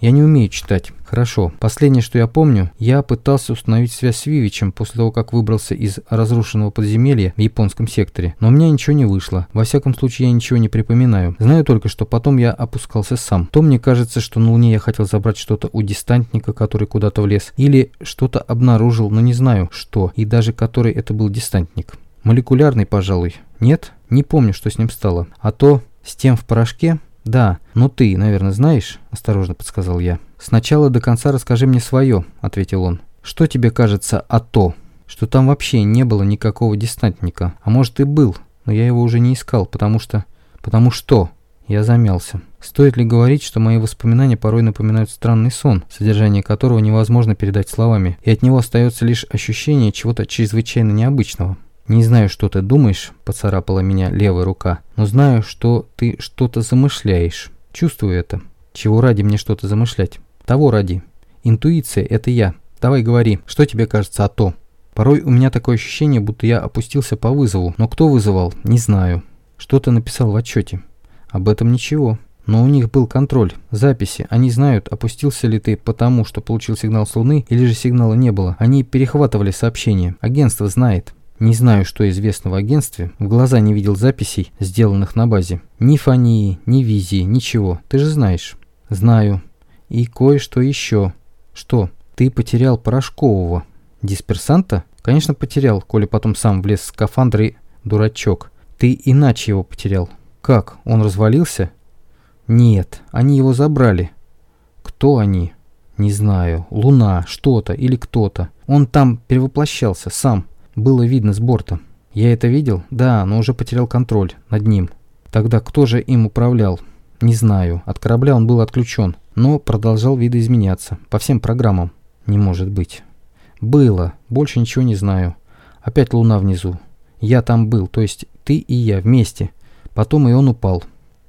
Я не умею читать. Хорошо. Последнее, что я помню, я пытался установить связь с Вивичем после того, как выбрался из разрушенного подземелья в японском секторе. Но у меня ничего не вышло. Во всяком случае, я ничего не припоминаю. Знаю только, что потом я опускался сам. То мне кажется, что на Луне я хотел забрать что-то у дистантника, который куда-то влез. Или что-то обнаружил, но не знаю, что. И даже который это был дистантник. Молекулярный, пожалуй. Нет? Не помню, что с ним стало. А то с тем в порошке «Да, но ты, наверное, знаешь?» – осторожно подсказал я. «Сначала до конца расскажи мне свое», – ответил он. «Что тебе кажется о то, что там вообще не было никакого дистантника? А может и был, но я его уже не искал, потому что... Потому что...» Я замялся. Стоит ли говорить, что мои воспоминания порой напоминают странный сон, содержание которого невозможно передать словами, и от него остается лишь ощущение чего-то чрезвычайно необычного? «Не знаю, что ты думаешь», – поцарапала меня левая рука, «но знаю, что ты что-то замышляешь. Чувствую это. Чего ради мне что-то замышлять? Того ради. Интуиция – это я. Давай говори, что тебе кажется о то?» Порой у меня такое ощущение, будто я опустился по вызову, но кто вызывал, не знаю. Что ты написал в отчете? Об этом ничего. Но у них был контроль, записи. Они знают, опустился ли ты потому, что получил сигнал с Луны, или же сигнала не было. Они перехватывали сообщение. Агентство знает. Не знаю, что известно в агентстве, в глаза не видел записей, сделанных на базе. Ни фонии, ни визии, ничего, ты же знаешь. Знаю. И кое-что еще. Что? Ты потерял Порошкового. Дисперсанта? Конечно, потерял, коли потом сам влез в скафандр и... Дурачок. Ты иначе его потерял. Как? Он развалился? Нет, они его забрали. Кто они? Не знаю. Луна, что-то или кто-то. Он там перевоплощался, сам. Было видно с борта. Я это видел? Да, но уже потерял контроль над ним. Тогда кто же им управлял? Не знаю. От корабля он был отключен, но продолжал видоизменяться. По всем программам. Не может быть. Было. Больше ничего не знаю. Опять луна внизу. Я там был, то есть ты и я вместе. Потом и он упал.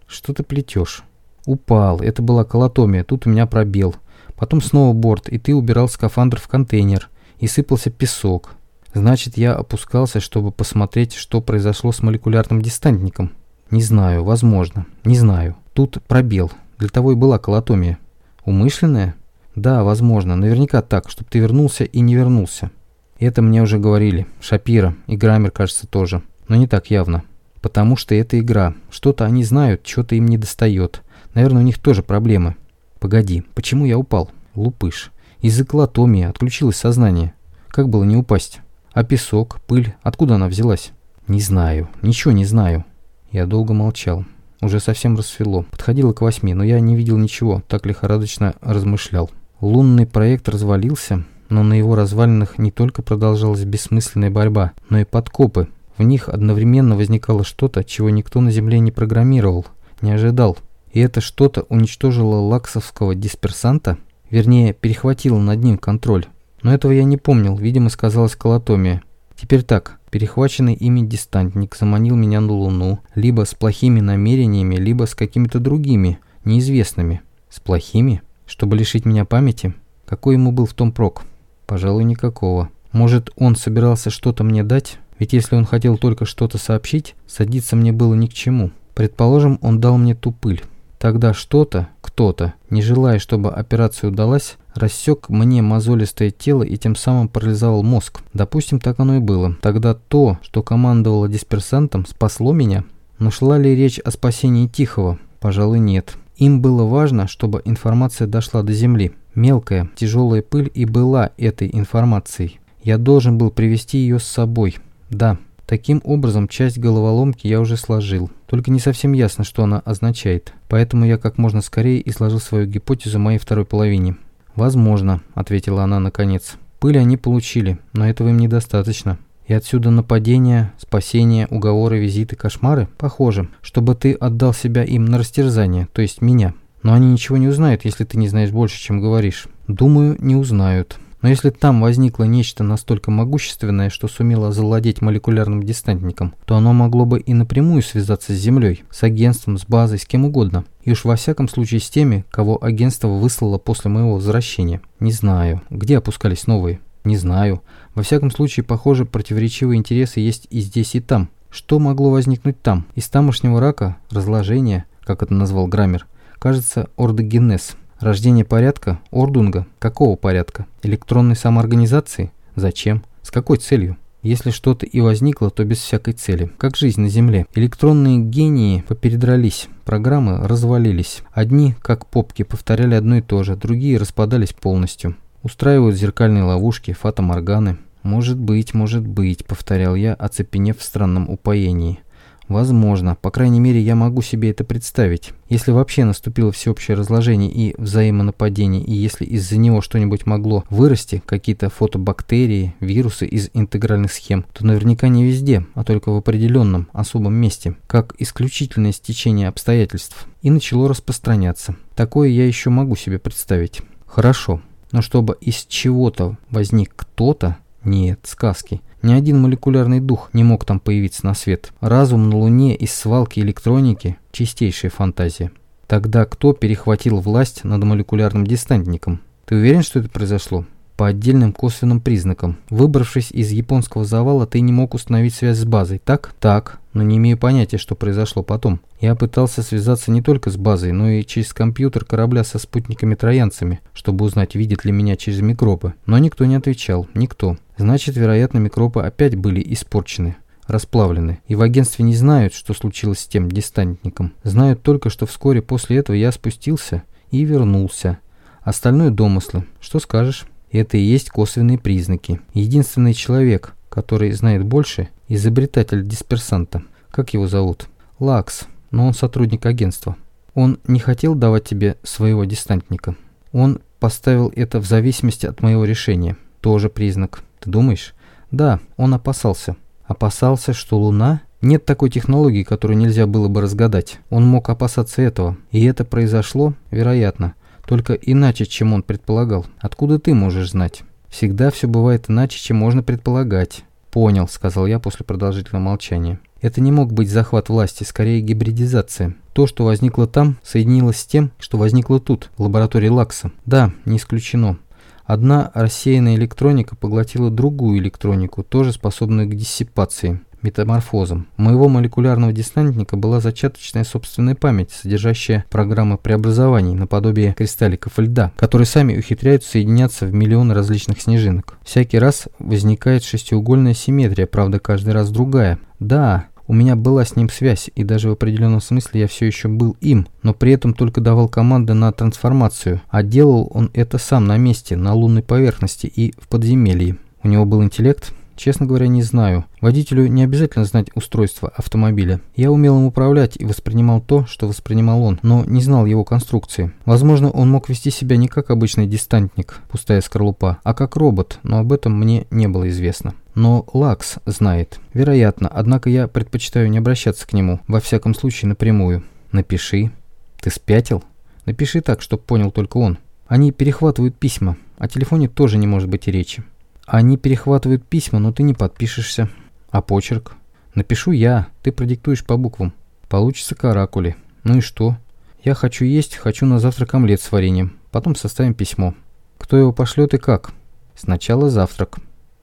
Что ты плетешь? Упал. Это была колотомия. Тут у меня пробел. Потом снова борт, и ты убирал скафандр в контейнер. И сыпался песок. Значит, я опускался, чтобы посмотреть, что произошло с молекулярным дистантником. Не знаю, возможно. Не знаю. Тут пробел. Для того и была колотомия. Умышленная? Да, возможно. Наверняка так, чтобы ты вернулся и не вернулся. Это мне уже говорили. Шапира и Граммер, кажется, тоже. Но не так явно. Потому что это игра. Что-то они знают, что-то им не достает. Наверное, у них тоже проблемы. Погоди, почему я упал? Лупыш. Из-за колотомии отключилось сознание. Как было не упасть? А песок, пыль, откуда она взялась? Не знаю, ничего не знаю. Я долго молчал. Уже совсем рассвело. Подходило к восьми, но я не видел ничего, так лихорадочно размышлял. Лунный проект развалился, но на его развалинах не только продолжалась бессмысленная борьба, но и подкопы. В них одновременно возникало что-то, чего никто на Земле не программировал, не ожидал. И это что-то уничтожило лаксовского дисперсанта, вернее, перехватило над ним контроль. Но этого я не помнил, видимо, сказалась колотомия. Теперь так, перехваченный ими дистантник заманил меня на Луну, либо с плохими намерениями, либо с какими-то другими, неизвестными. С плохими? Чтобы лишить меня памяти? Какой ему был в том прок? Пожалуй, никакого. Может, он собирался что-то мне дать? Ведь если он хотел только что-то сообщить, садиться мне было ни к чему. Предположим, он дал мне ту пыль. Тогда что-то, кто-то, не желая, чтобы операция удалась, рассек мне мозолистое тело и тем самым парализовал мозг. Допустим, так оно и было. Тогда то, что командовало дисперсантом, спасло меня. Но шла ли речь о спасении Тихого? Пожалуй, нет. Им было важно, чтобы информация дошла до Земли. Мелкая, тяжелая пыль и была этой информацией. Я должен был привести ее с собой. Да, Таким образом, часть головоломки я уже сложил. Только не совсем ясно, что она означает. Поэтому я как можно скорее изложил свою гипотезу моей второй половине. «Возможно», — ответила она наконец. «Пыль они получили, но этого им недостаточно. И отсюда нападения, спасения, уговоры, визиты, кошмары? Похоже, чтобы ты отдал себя им на растерзание, то есть меня. Но они ничего не узнают, если ты не знаешь больше, чем говоришь. Думаю, не узнают». Но если там возникло нечто настолько могущественное, что сумело завладеть молекулярным дистантником, то оно могло бы и напрямую связаться с Землей, с агентством, с базой, с кем угодно. И уж во всяком случае с теми, кого агентство выслало после моего возвращения. Не знаю, где опускались новые. Не знаю. Во всяком случае, похоже, противоречивые интересы есть и здесь, и там. Что могло возникнуть там? Из тамошнего рака, разложения, как это назвал Граммер, кажется, ордогенез. Рождение порядка? Ордунга. Какого порядка? Электронной самоорганизации? Зачем? С какой целью? Если что-то и возникло, то без всякой цели. Как жизнь на Земле. Электронные гении попередрались, программы развалились. Одни, как попки, повторяли одно и то же, другие распадались полностью. Устраивают зеркальные ловушки, фатоморганы. «Может быть, может быть», — повторял я, оцепенев в странном упоении. Возможно, по крайней мере я могу себе это представить. Если вообще наступило всеобщее разложение и взаимонападение, и если из-за него что-нибудь могло вырасти, какие-то фотобактерии, вирусы из интегральных схем, то наверняка не везде, а только в определенном, особом месте, как исключительное стечение обстоятельств, и начало распространяться. Такое я еще могу себе представить. Хорошо, но чтобы из чего-то возник кто-то, нет, сказки. Ни один молекулярный дух не мог там появиться на свет. Разум на Луне из свалки электроники – чистейшая фантазия. Тогда кто перехватил власть над молекулярным дистантником? Ты уверен, что это произошло? По отдельным косвенным признакам. Выбравшись из японского завала, ты не мог установить связь с базой, так? Так но не имею понятия, что произошло потом. Я пытался связаться не только с базой, но и через компьютер корабля со спутниками-троянцами, чтобы узнать, видит ли меня через микробы. Но никто не отвечал, никто. Значит, вероятно, микробы опять были испорчены расплавлены, и в агентстве не знают, что случилось с тем дистантником. Знают только, что вскоре после этого я спустился и вернулся. Остальное домыслы. Что скажешь? Это и есть косвенные признаки. Единственный человек, который знает больше, изобретатель дисперсанта. Как его зовут? Лакс, но он сотрудник агентства. Он не хотел давать тебе своего дистантника. Он поставил это в зависимости от моего решения. Тоже признак. Ты думаешь? Да, он опасался. Опасался, что Луна... Нет такой технологии, которую нельзя было бы разгадать. Он мог опасаться этого. И это произошло, вероятно, только иначе, чем он предполагал. Откуда ты можешь знать? Всегда все бывает иначе, чем можно предполагать. «Понял», — сказал я после продолжительного молчания. Это не мог быть захват власти, скорее гибридизация. То, что возникло там, соединилось с тем, что возникло тут, в лаборатории Лакса. Да, не исключено. Одна рассеянная электроника поглотила другую электронику, тоже способную к диссипации метаморфозом. У моего молекулярного десантника была зачаточная собственная память, содержащая программы преобразований наподобие кристалликов льда, которые сами ухитряются соединяться в миллионы различных снежинок. Всякий раз возникает шестиугольная симметрия, правда каждый раз другая. Да, у меня была с ним связь, и даже в определенном смысле я все еще был им, но при этом только давал команды на трансформацию, а делал он это сам на месте, на лунной поверхности и в подземелье. У него был интеллект, Честно говоря, не знаю. Водителю не обязательно знать устройство автомобиля. Я умел им управлять и воспринимал то, что воспринимал он, но не знал его конструкции. Возможно, он мог вести себя не как обычный дистантник, пустая скорлупа, а как робот, но об этом мне не было известно. Но Лакс знает. Вероятно, однако я предпочитаю не обращаться к нему, во всяком случае напрямую. Напиши. Ты спятил? Напиши так, чтоб понял только он. Они перехватывают письма, о телефоне тоже не может быть и речи. Они перехватывают письма, но ты не подпишешься. А почерк? Напишу я, ты продиктуешь по буквам. Получится каракули. Ну и что? Я хочу есть, хочу на завтрак омлет с вареньем. Потом составим письмо. Кто его пошлет и как? Сначала завтрак.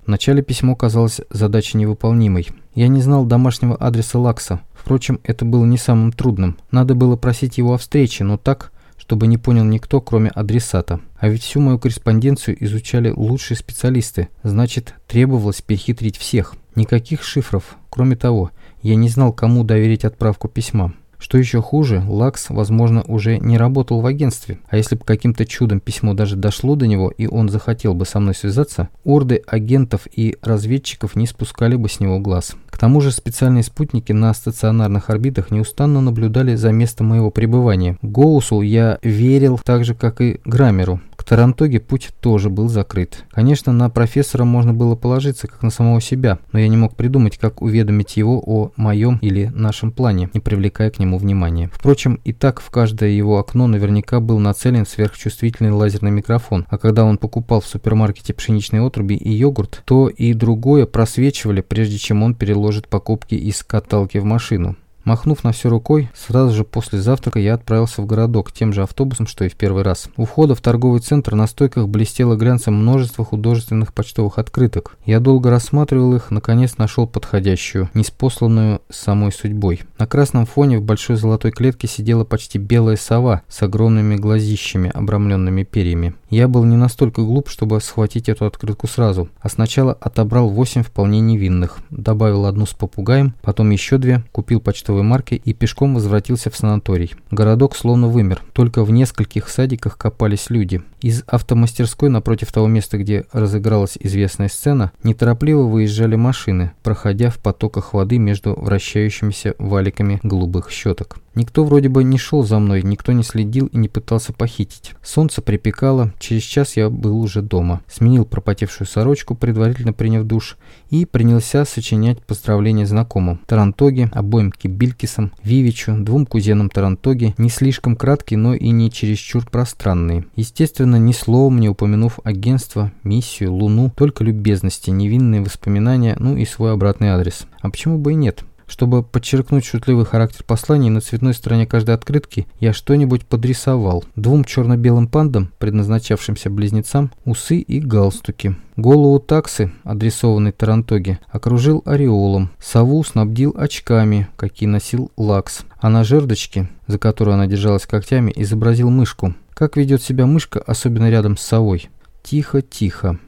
Вначале письмо казалось задачей невыполнимой. Я не знал домашнего адреса Лакса. Впрочем, это было не самым трудным. Надо было просить его о встрече, но так, чтобы не понял никто, кроме адресата. А ведь всю мою корреспонденцию изучали лучшие специалисты, значит, требовалось перехитрить всех. Никаких шифров. Кроме того, я не знал, кому доверить отправку письма. Что еще хуже, Лакс, возможно, уже не работал в агентстве, а если бы каким-то чудом письмо даже дошло до него и он захотел бы со мной связаться, орды агентов и разведчиков не спускали бы с него глаз. К тому же специальные спутники на стационарных орбитах неустанно наблюдали за местом моего пребывания. Гоусу я верил так же, как и Граммеру. К Тарантоге путь тоже был закрыт. Конечно, на профессора можно было положиться, как на самого себя, но я не мог придумать, как уведомить его о моем или нашем плане, не привлекая к нему внимания. Впрочем, и так в каждое его окно наверняка был нацелен сверхчувствительный лазерный микрофон, а когда он покупал в супермаркете пшеничные отруби и йогурт, то и другое просвечивали, прежде чем он переложит покупки из каталки в машину. Махнув на все рукой, сразу же после завтрака я отправился в городок тем же автобусом, что и в первый раз. У входа в торговый центр на стойках блестело глянцем множество художественных почтовых открыток. Я долго рассматривал их, наконец нашел подходящую, неспосланную самой судьбой. На красном фоне в большой золотой клетке сидела почти белая сова с огромными глазищами, обрамленными перьями. Я был не настолько глуп, чтобы схватить эту открытку сразу, а сначала отобрал восемь вполне невинных, добавил одну с попугаем, потом еще две, купил почтовые марки и пешком возвратился в санаторий. Городок словно вымер, только в нескольких садиках копались люди. Из автомастерской напротив того места, где разыгралась известная сцена, неторопливо выезжали машины, проходя в потоках воды между вращающимися валиками голубых щеток. Никто вроде бы не шел за мной, никто не следил и не пытался похитить. Солнце припекало, через час я был уже дома. Сменил пропотевшую сорочку, предварительно приняв душ, и принялся сочинять поздравления знакомым. Тарантоге, обоим Кибилькисам, Вивичу, двум кузенам Тарантоге, не слишком краткие, но и не чересчур пространные. Естественно, ни словом не упомянув агентство, миссию, луну, только любезности, невинные воспоминания, ну и свой обратный адрес. А почему бы и нет? Чтобы подчеркнуть шутливый характер посланий, на цветной стороне каждой открытки я что-нибудь подрисовал. Двум черно-белым пандам, предназначавшимся близнецам, усы и галстуки. Голову таксы, адресованной Тарантоге, окружил ореолом. Сову снабдил очками, какие носил лакс. А на жердочке, за которую она держалась когтями, изобразил мышку. Как ведет себя мышка, особенно рядом с совой? Тихо-тихо.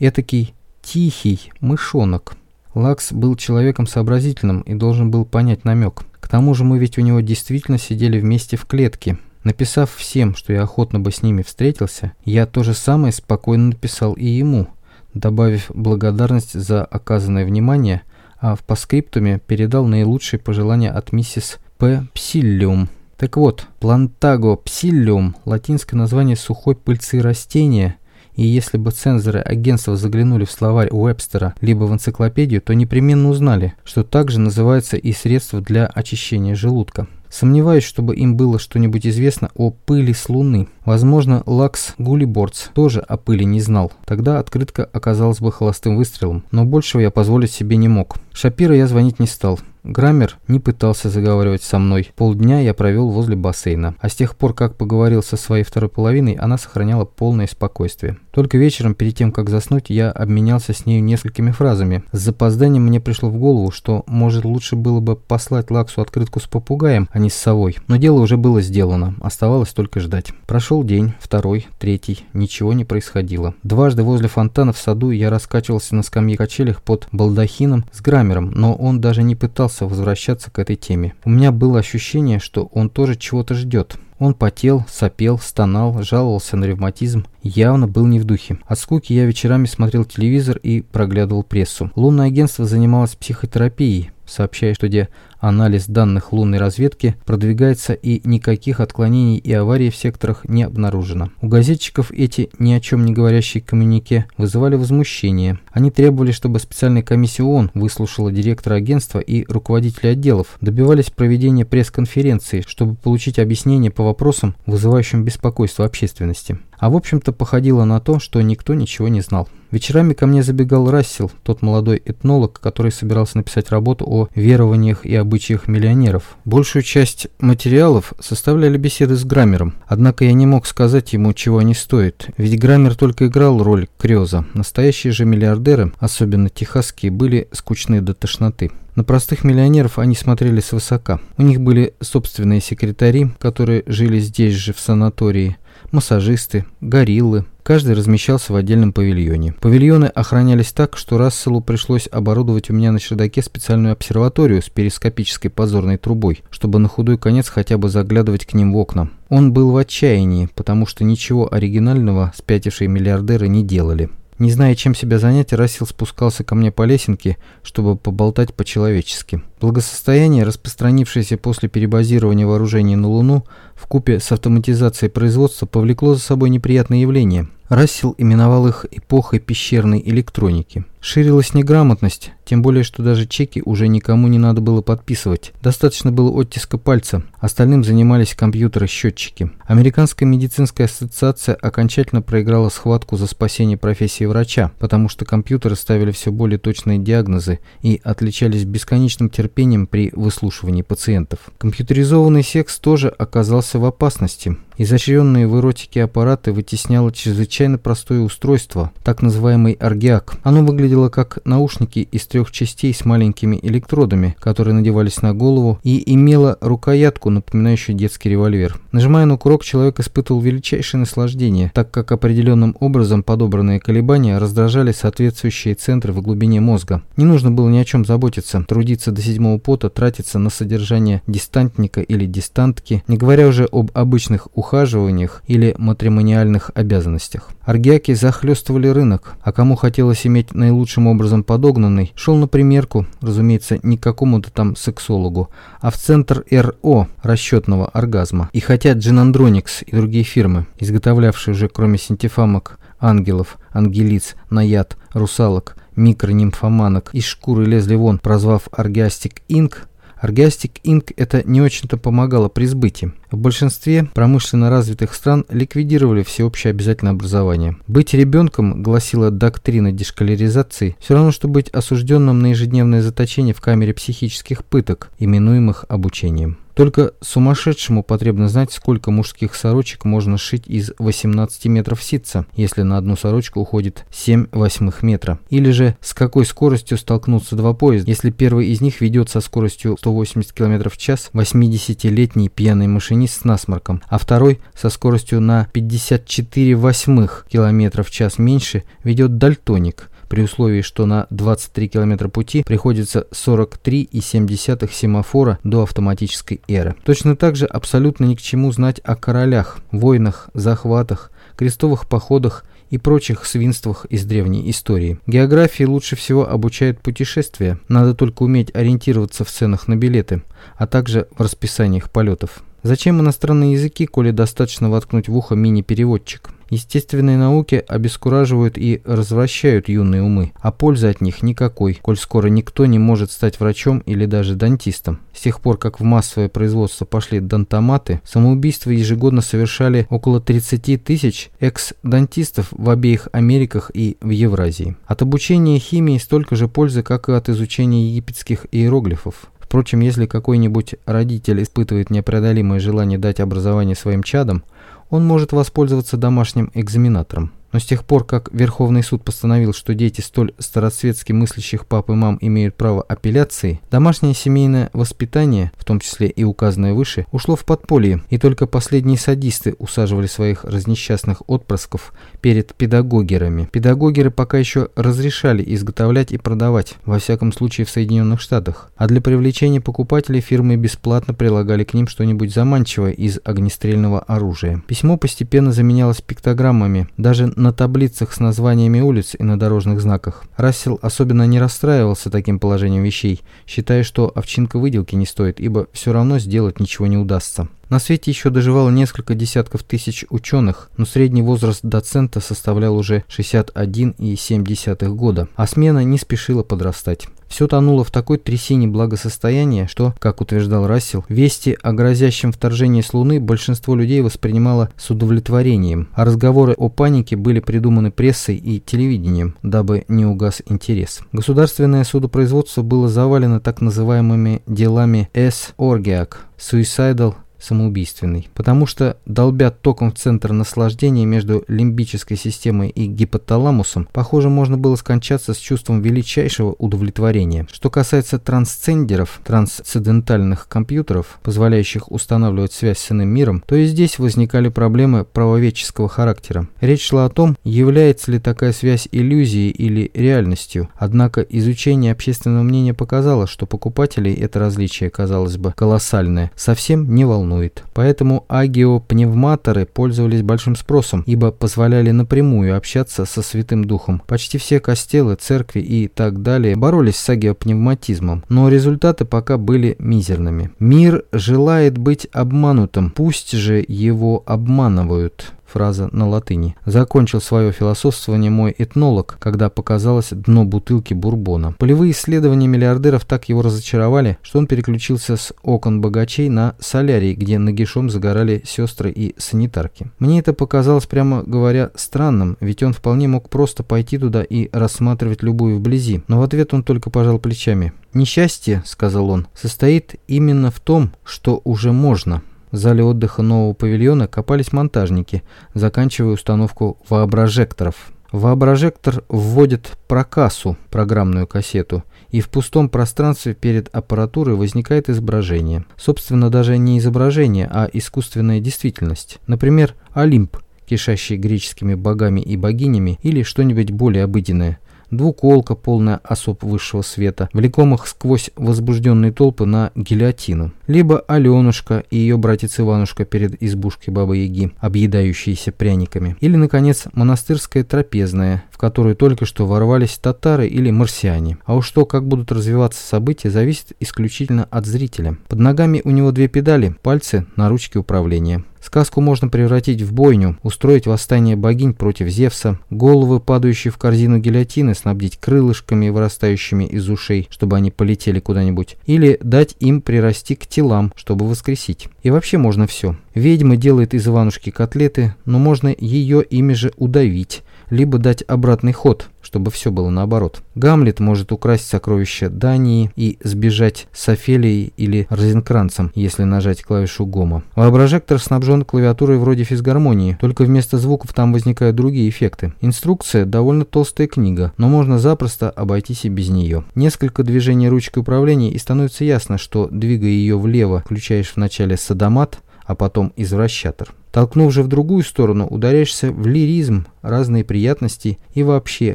Этакий тихий мышонок. Лакс был человеком сообразительным и должен был понять намек. К тому же мы ведь у него действительно сидели вместе в клетке. Написав всем, что я охотно бы с ними встретился, я то же самое спокойно написал и ему, добавив благодарность за оказанное внимание, а в паскриптуме передал наилучшие пожелания от миссис П. Псиллиум. Так вот, плантаго псиллиум – латинское название сухой пыльцы растения – и если бы цензоры агентства заглянули в словарь Уэбстера либо в энциклопедию, то непременно узнали, что также называется и средство для очищения желудка. Сомневаюсь, чтобы им было что-нибудь известно о пыли с Луны. Возможно, Лакс Гулибордс тоже о пыли не знал. Тогда открытка оказалась бы холостым выстрелом, но большего я позволить себе не мог. Шапира я звонить не стал. Граммер не пытался заговаривать со мной. Полдня я провел возле бассейна. А с тех пор, как поговорил со своей второй половиной, она сохраняла полное спокойствие. Только вечером, перед тем, как заснуть, я обменялся с нею несколькими фразами. С запозданием мне пришло в голову, что, может, лучше было бы послать Лаксу открытку с попугаем, а не с совой. Но дело уже было сделано. Оставалось только ждать. Прошел день, второй, третий. Ничего не происходило. Дважды возле фонтана в саду я раскачивался на скамье качелях под балдахином с Граммером, но он даже не пытался собирался возвращаться к этой теме. У меня было ощущение, что он тоже чего-то ждет. Он потел, сопел, стонал, жаловался на ревматизм. Явно был не в духе. От скуки я вечерами смотрел телевизор и проглядывал прессу. Лунное агентство занималось психотерапией, сообщая, что где анализ данных лунной разведки продвигается и никаких отклонений и аварий в секторах не обнаружено. У газетчиков эти ни о чем не говорящие коммюнике вызывали возмущение. Они требовали, чтобы специальная комиссия ООН выслушала директора агентства и руководителей отделов, добивались проведения пресс-конференции, чтобы получить объяснение по вопросам, вызывающим беспокойство общественности. А в общем-то походило на то, что никто ничего не знал. Вечерами ко мне забегал Рассел, тот молодой этнолог, который собирался написать работу о верованиях и обычаях миллионеров. Большую часть материалов составляли беседы с Граммером, однако я не мог сказать ему, чего они стоят, ведь Граммер только играл роль Крёза. Настоящие же миллиардеры, особенно техасские, были скучны до тошноты. На простых миллионеров они смотрели свысока. У них были собственные секретари, которые жили здесь же в санатории, массажисты, гориллы. Каждый размещался в отдельном павильоне. Павильоны охранялись так, что Расселу пришлось оборудовать у меня на чердаке специальную обсерваторию с перископической позорной трубой, чтобы на худой конец хотя бы заглядывать к ним в окна. Он был в отчаянии, потому что ничего оригинального спятившие миллиардеры не делали. Не зная, чем себя занять, Расил спускался ко мне по лесенке, чтобы поболтать по-человечески. Благосостояние, распространившееся после перебазирования вооружений на Луну, в купе с автоматизацией производства повлекло за собой неприятные явления. Рассел именовал их эпохой пещерной электроники. Ширилась неграмотность, тем более, что даже чеки уже никому не надо было подписывать. Достаточно было оттиска пальца, остальным занимались компьютеры-счетчики. Американская медицинская ассоциация окончательно проиграла схватку за спасение профессии врача, потому что компьютеры ставили все более точные диагнозы и отличались бесконечным терпением при выслушивании пациентов. Компьютеризованный секс тоже оказался в опасности. Изощренные в эротике аппараты вытесняло чрезвычайно простое устройство, так называемый аргиак. Оно выглядело как наушники из трех частей с маленькими электродами, которые надевались на голову, и имело рукоятку, напоминающую детский револьвер. Нажимая на курок, человек испытывал величайшее наслаждение, так как определенным образом подобранные колебания раздражали соответствующие центры в глубине мозга. Не нужно было ни о чем заботиться, трудиться до седьмого пота, тратиться на содержание дистантника или дистантки, не говоря уже об обычных ухаживаниях ухаживаниях или матримониальных обязанностях. Аргиаки захлестывали рынок, а кому хотелось иметь наилучшим образом подогнанный, шел на примерку, разумеется, не к какому-то там сексологу, а в центр РО расчетного оргазма. И хотя Джинандроникс и другие фирмы, изготовлявшие уже кроме синтефамок, ангелов, ангелиц, наяд, русалок, микронимфоманок из шкуры лезли вон, прозвав Аргиастик Инк, Аргиастик Инк это не очень-то помогало при сбытии. В большинстве промышленно развитых стран ликвидировали всеобщее обязательное образование. Быть ребенком, гласила доктрина дешколяризации, все равно, что быть осужденным на ежедневное заточение в камере психических пыток, именуемых обучением. Только сумасшедшему потребно знать, сколько мужских сорочек можно сшить из 18 метров ситца, если на одну сорочку уходит 7 восьмых метра. Или же с какой скоростью столкнутся два поезда, если первый из них ведет со скоростью 180 км в час 80-летний пьяный машинист с насморком, а второй со скоростью на 54 восьмых км в час меньше ведет дальтоник – при условии, что на 23 км пути приходится 43,7 семафора до автоматической эры. Точно так же абсолютно ни к чему знать о королях, войнах, захватах, крестовых походах и прочих свинствах из древней истории. Географии лучше всего обучают путешествия, надо только уметь ориентироваться в ценах на билеты, а также в расписаниях полетов. Зачем иностранные языки, коли достаточно воткнуть в ухо мини-переводчик? Естественные науки обескураживают и развращают юные умы, а пользы от них никакой, коль скоро никто не может стать врачом или даже дантистом. С тех пор, как в массовое производство пошли дантоматы, самоубийства ежегодно совершали около 30 тысяч экс-дантистов в обеих Америках и в Евразии. От обучения химии столько же пользы, как и от изучения египетских иероглифов. Впрочем, если какой-нибудь родитель испытывает непреодолимое желание дать образование своим чадам, он может воспользоваться домашним экзаменатором. Но с тех пор, как Верховный суд постановил, что дети столь староцветски мыслящих пап и мам имеют право апелляции, домашнее семейное воспитание, в том числе и указанное выше, ушло в подполье, и только последние садисты усаживали своих разнесчастных отпрысков перед педагогерами. Педагогеры пока еще разрешали изготовлять и продавать, во всяком случае в Соединенных Штатах, а для привлечения покупателей фирмы бесплатно прилагали к ним что-нибудь заманчивое из огнестрельного оружия. Письмо постепенно заменялось пиктограммами, даже на таблицах с названиями улиц и на дорожных знаках. Рассел особенно не расстраивался таким положением вещей, считая, что овчинка выделки не стоит, ибо все равно сделать ничего не удастся. На свете еще доживало несколько десятков тысяч ученых, но средний возраст доцента составлял уже 61,7 года, а смена не спешила подрастать. Все тонуло в такой трясине благосостояния, что, как утверждал Рассел, вести о грозящем вторжении с Луны большинство людей воспринимало с удовлетворением, а разговоры о панике были придуманы прессой и телевидением, дабы не угас интерес. Государственное судопроизводство было завалено так называемыми делами С-Оргиак, Suicidal самоубийственный, потому что долбят током в центр наслаждения между лимбической системой и гипоталамусом, похоже, можно было скончаться с чувством величайшего удовлетворения. Что касается трансцендеров, трансцендентальных компьютеров, позволяющих устанавливать связь с иным миром, то и здесь возникали проблемы правоведческого характера. Речь шла о том, является ли такая связь иллюзией или реальностью, однако изучение общественного мнения показало, что покупателей это различие, казалось бы, колоссальное, совсем не волнует волнует. Поэтому агиопневматоры пользовались большим спросом, ибо позволяли напрямую общаться со Святым Духом. Почти все костелы, церкви и так далее боролись с агиопневматизмом, но результаты пока были мизерными. Мир желает быть обманутым, пусть же его обманывают фраза на латыни. Закончил свое философствование мой этнолог, когда показалось дно бутылки бурбона. Полевые исследования миллиардеров так его разочаровали, что он переключился с окон богачей на солярий, где нагишом загорали сестры и санитарки. Мне это показалось, прямо говоря, странным, ведь он вполне мог просто пойти туда и рассматривать любую вблизи. Но в ответ он только пожал плечами. «Несчастье, — сказал он, — состоит именно в том, что уже можно». В зале отдыха нового павильона копались монтажники, заканчивая установку воображекторов. Воображектор вводит прокассу, программную кассету, и в пустом пространстве перед аппаратурой возникает изображение. Собственно, даже не изображение, а искусственная действительность. Например, Олимп, кишащий греческими богами и богинями, или что-нибудь более обыденное двуколка, полная особ высшего света, влекомых сквозь возбужденные толпы на гильотину. Либо Аленушка и ее братец Иванушка перед избушкой Бабы-Яги, объедающиеся пряниками. Или, наконец, монастырская трапезная, в которую только что ворвались татары или марсиане. А уж то, как будут развиваться события, зависит исключительно от зрителя. Под ногами у него две педали, пальцы на ручке управления. Сказку можно превратить в бойню, устроить восстание богинь против Зевса, головы, падающие в корзину гильотины, снабдить крылышками, вырастающими из ушей, чтобы они полетели куда-нибудь, или дать им прирасти к телам, чтобы воскресить. И вообще можно все. Ведьма делает из Иванушки котлеты, но можно ее ими же удавить, либо дать обратный ход, чтобы все было наоборот. Гамлет может украсть сокровища Дании и сбежать с Офелией или Розенкранцем, если нажать клавишу Гома. Воображектор снабжен клавиатурой вроде физгармонии, только вместо звуков там возникают другие эффекты. Инструкция довольно толстая книга, но можно запросто обойтись и без нее. Несколько движений ручкой управления и становится ясно, что двигая ее влево, включаешь вначале садомат, а потом извращатор. Толкнув же в другую сторону, ударяешься в лиризм, разные приятности и вообще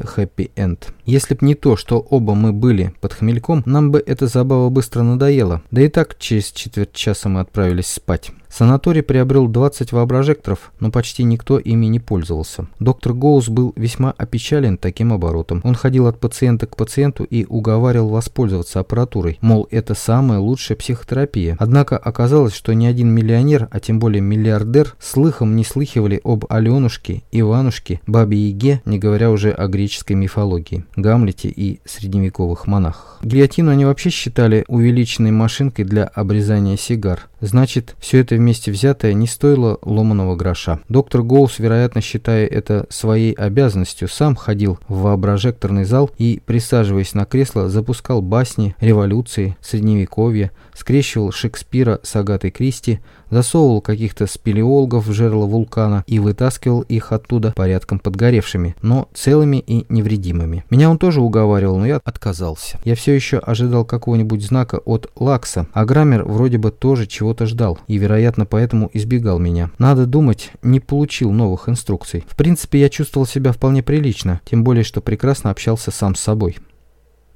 хэппи-энд. Если б не то, что оба мы были под хмельком, нам бы эта забава быстро надоела. Да и так через четверть часа мы отправились спать. Санаторий приобрел 20 воображекторов, но почти никто ими не пользовался. Доктор Гоус был весьма опечален таким оборотом. Он ходил от пациента к пациенту и уговаривал воспользоваться аппаратурой, мол, это самая лучшая психотерапия. Однако оказалось, что ни один миллионер, а тем более миллиардер, слыхом не слыхивали об Аленушке, Иванушке, Бабе Яге, не говоря уже о греческой мифологии, Гамлете и средневековых монахах. Гильотину они вообще считали увеличенной машинкой для обрезания сигар. Значит, все это вместе взятое не стоило ломаного гроша. Доктор Гоус, вероятно, считая это своей обязанностью, сам ходил в воображекторный зал и, присаживаясь на кресло, запускал басни, революции, средневековья, скрещивал Шекспира с Агатой Кристи, засовывал каких-то спелеологов в жерло вулкана и вытаскивал их оттуда порядком подгоревшими, но целыми и невредимыми. Меня он тоже уговаривал, но я отказался. Я все еще ожидал какого-нибудь знака от Лакса, а Граммер вроде бы тоже чего-то ждал и, вероятно, поэтому избегал меня. Надо думать, не получил новых инструкций. В принципе, я чувствовал себя вполне прилично, тем более, что прекрасно общался сам с собой.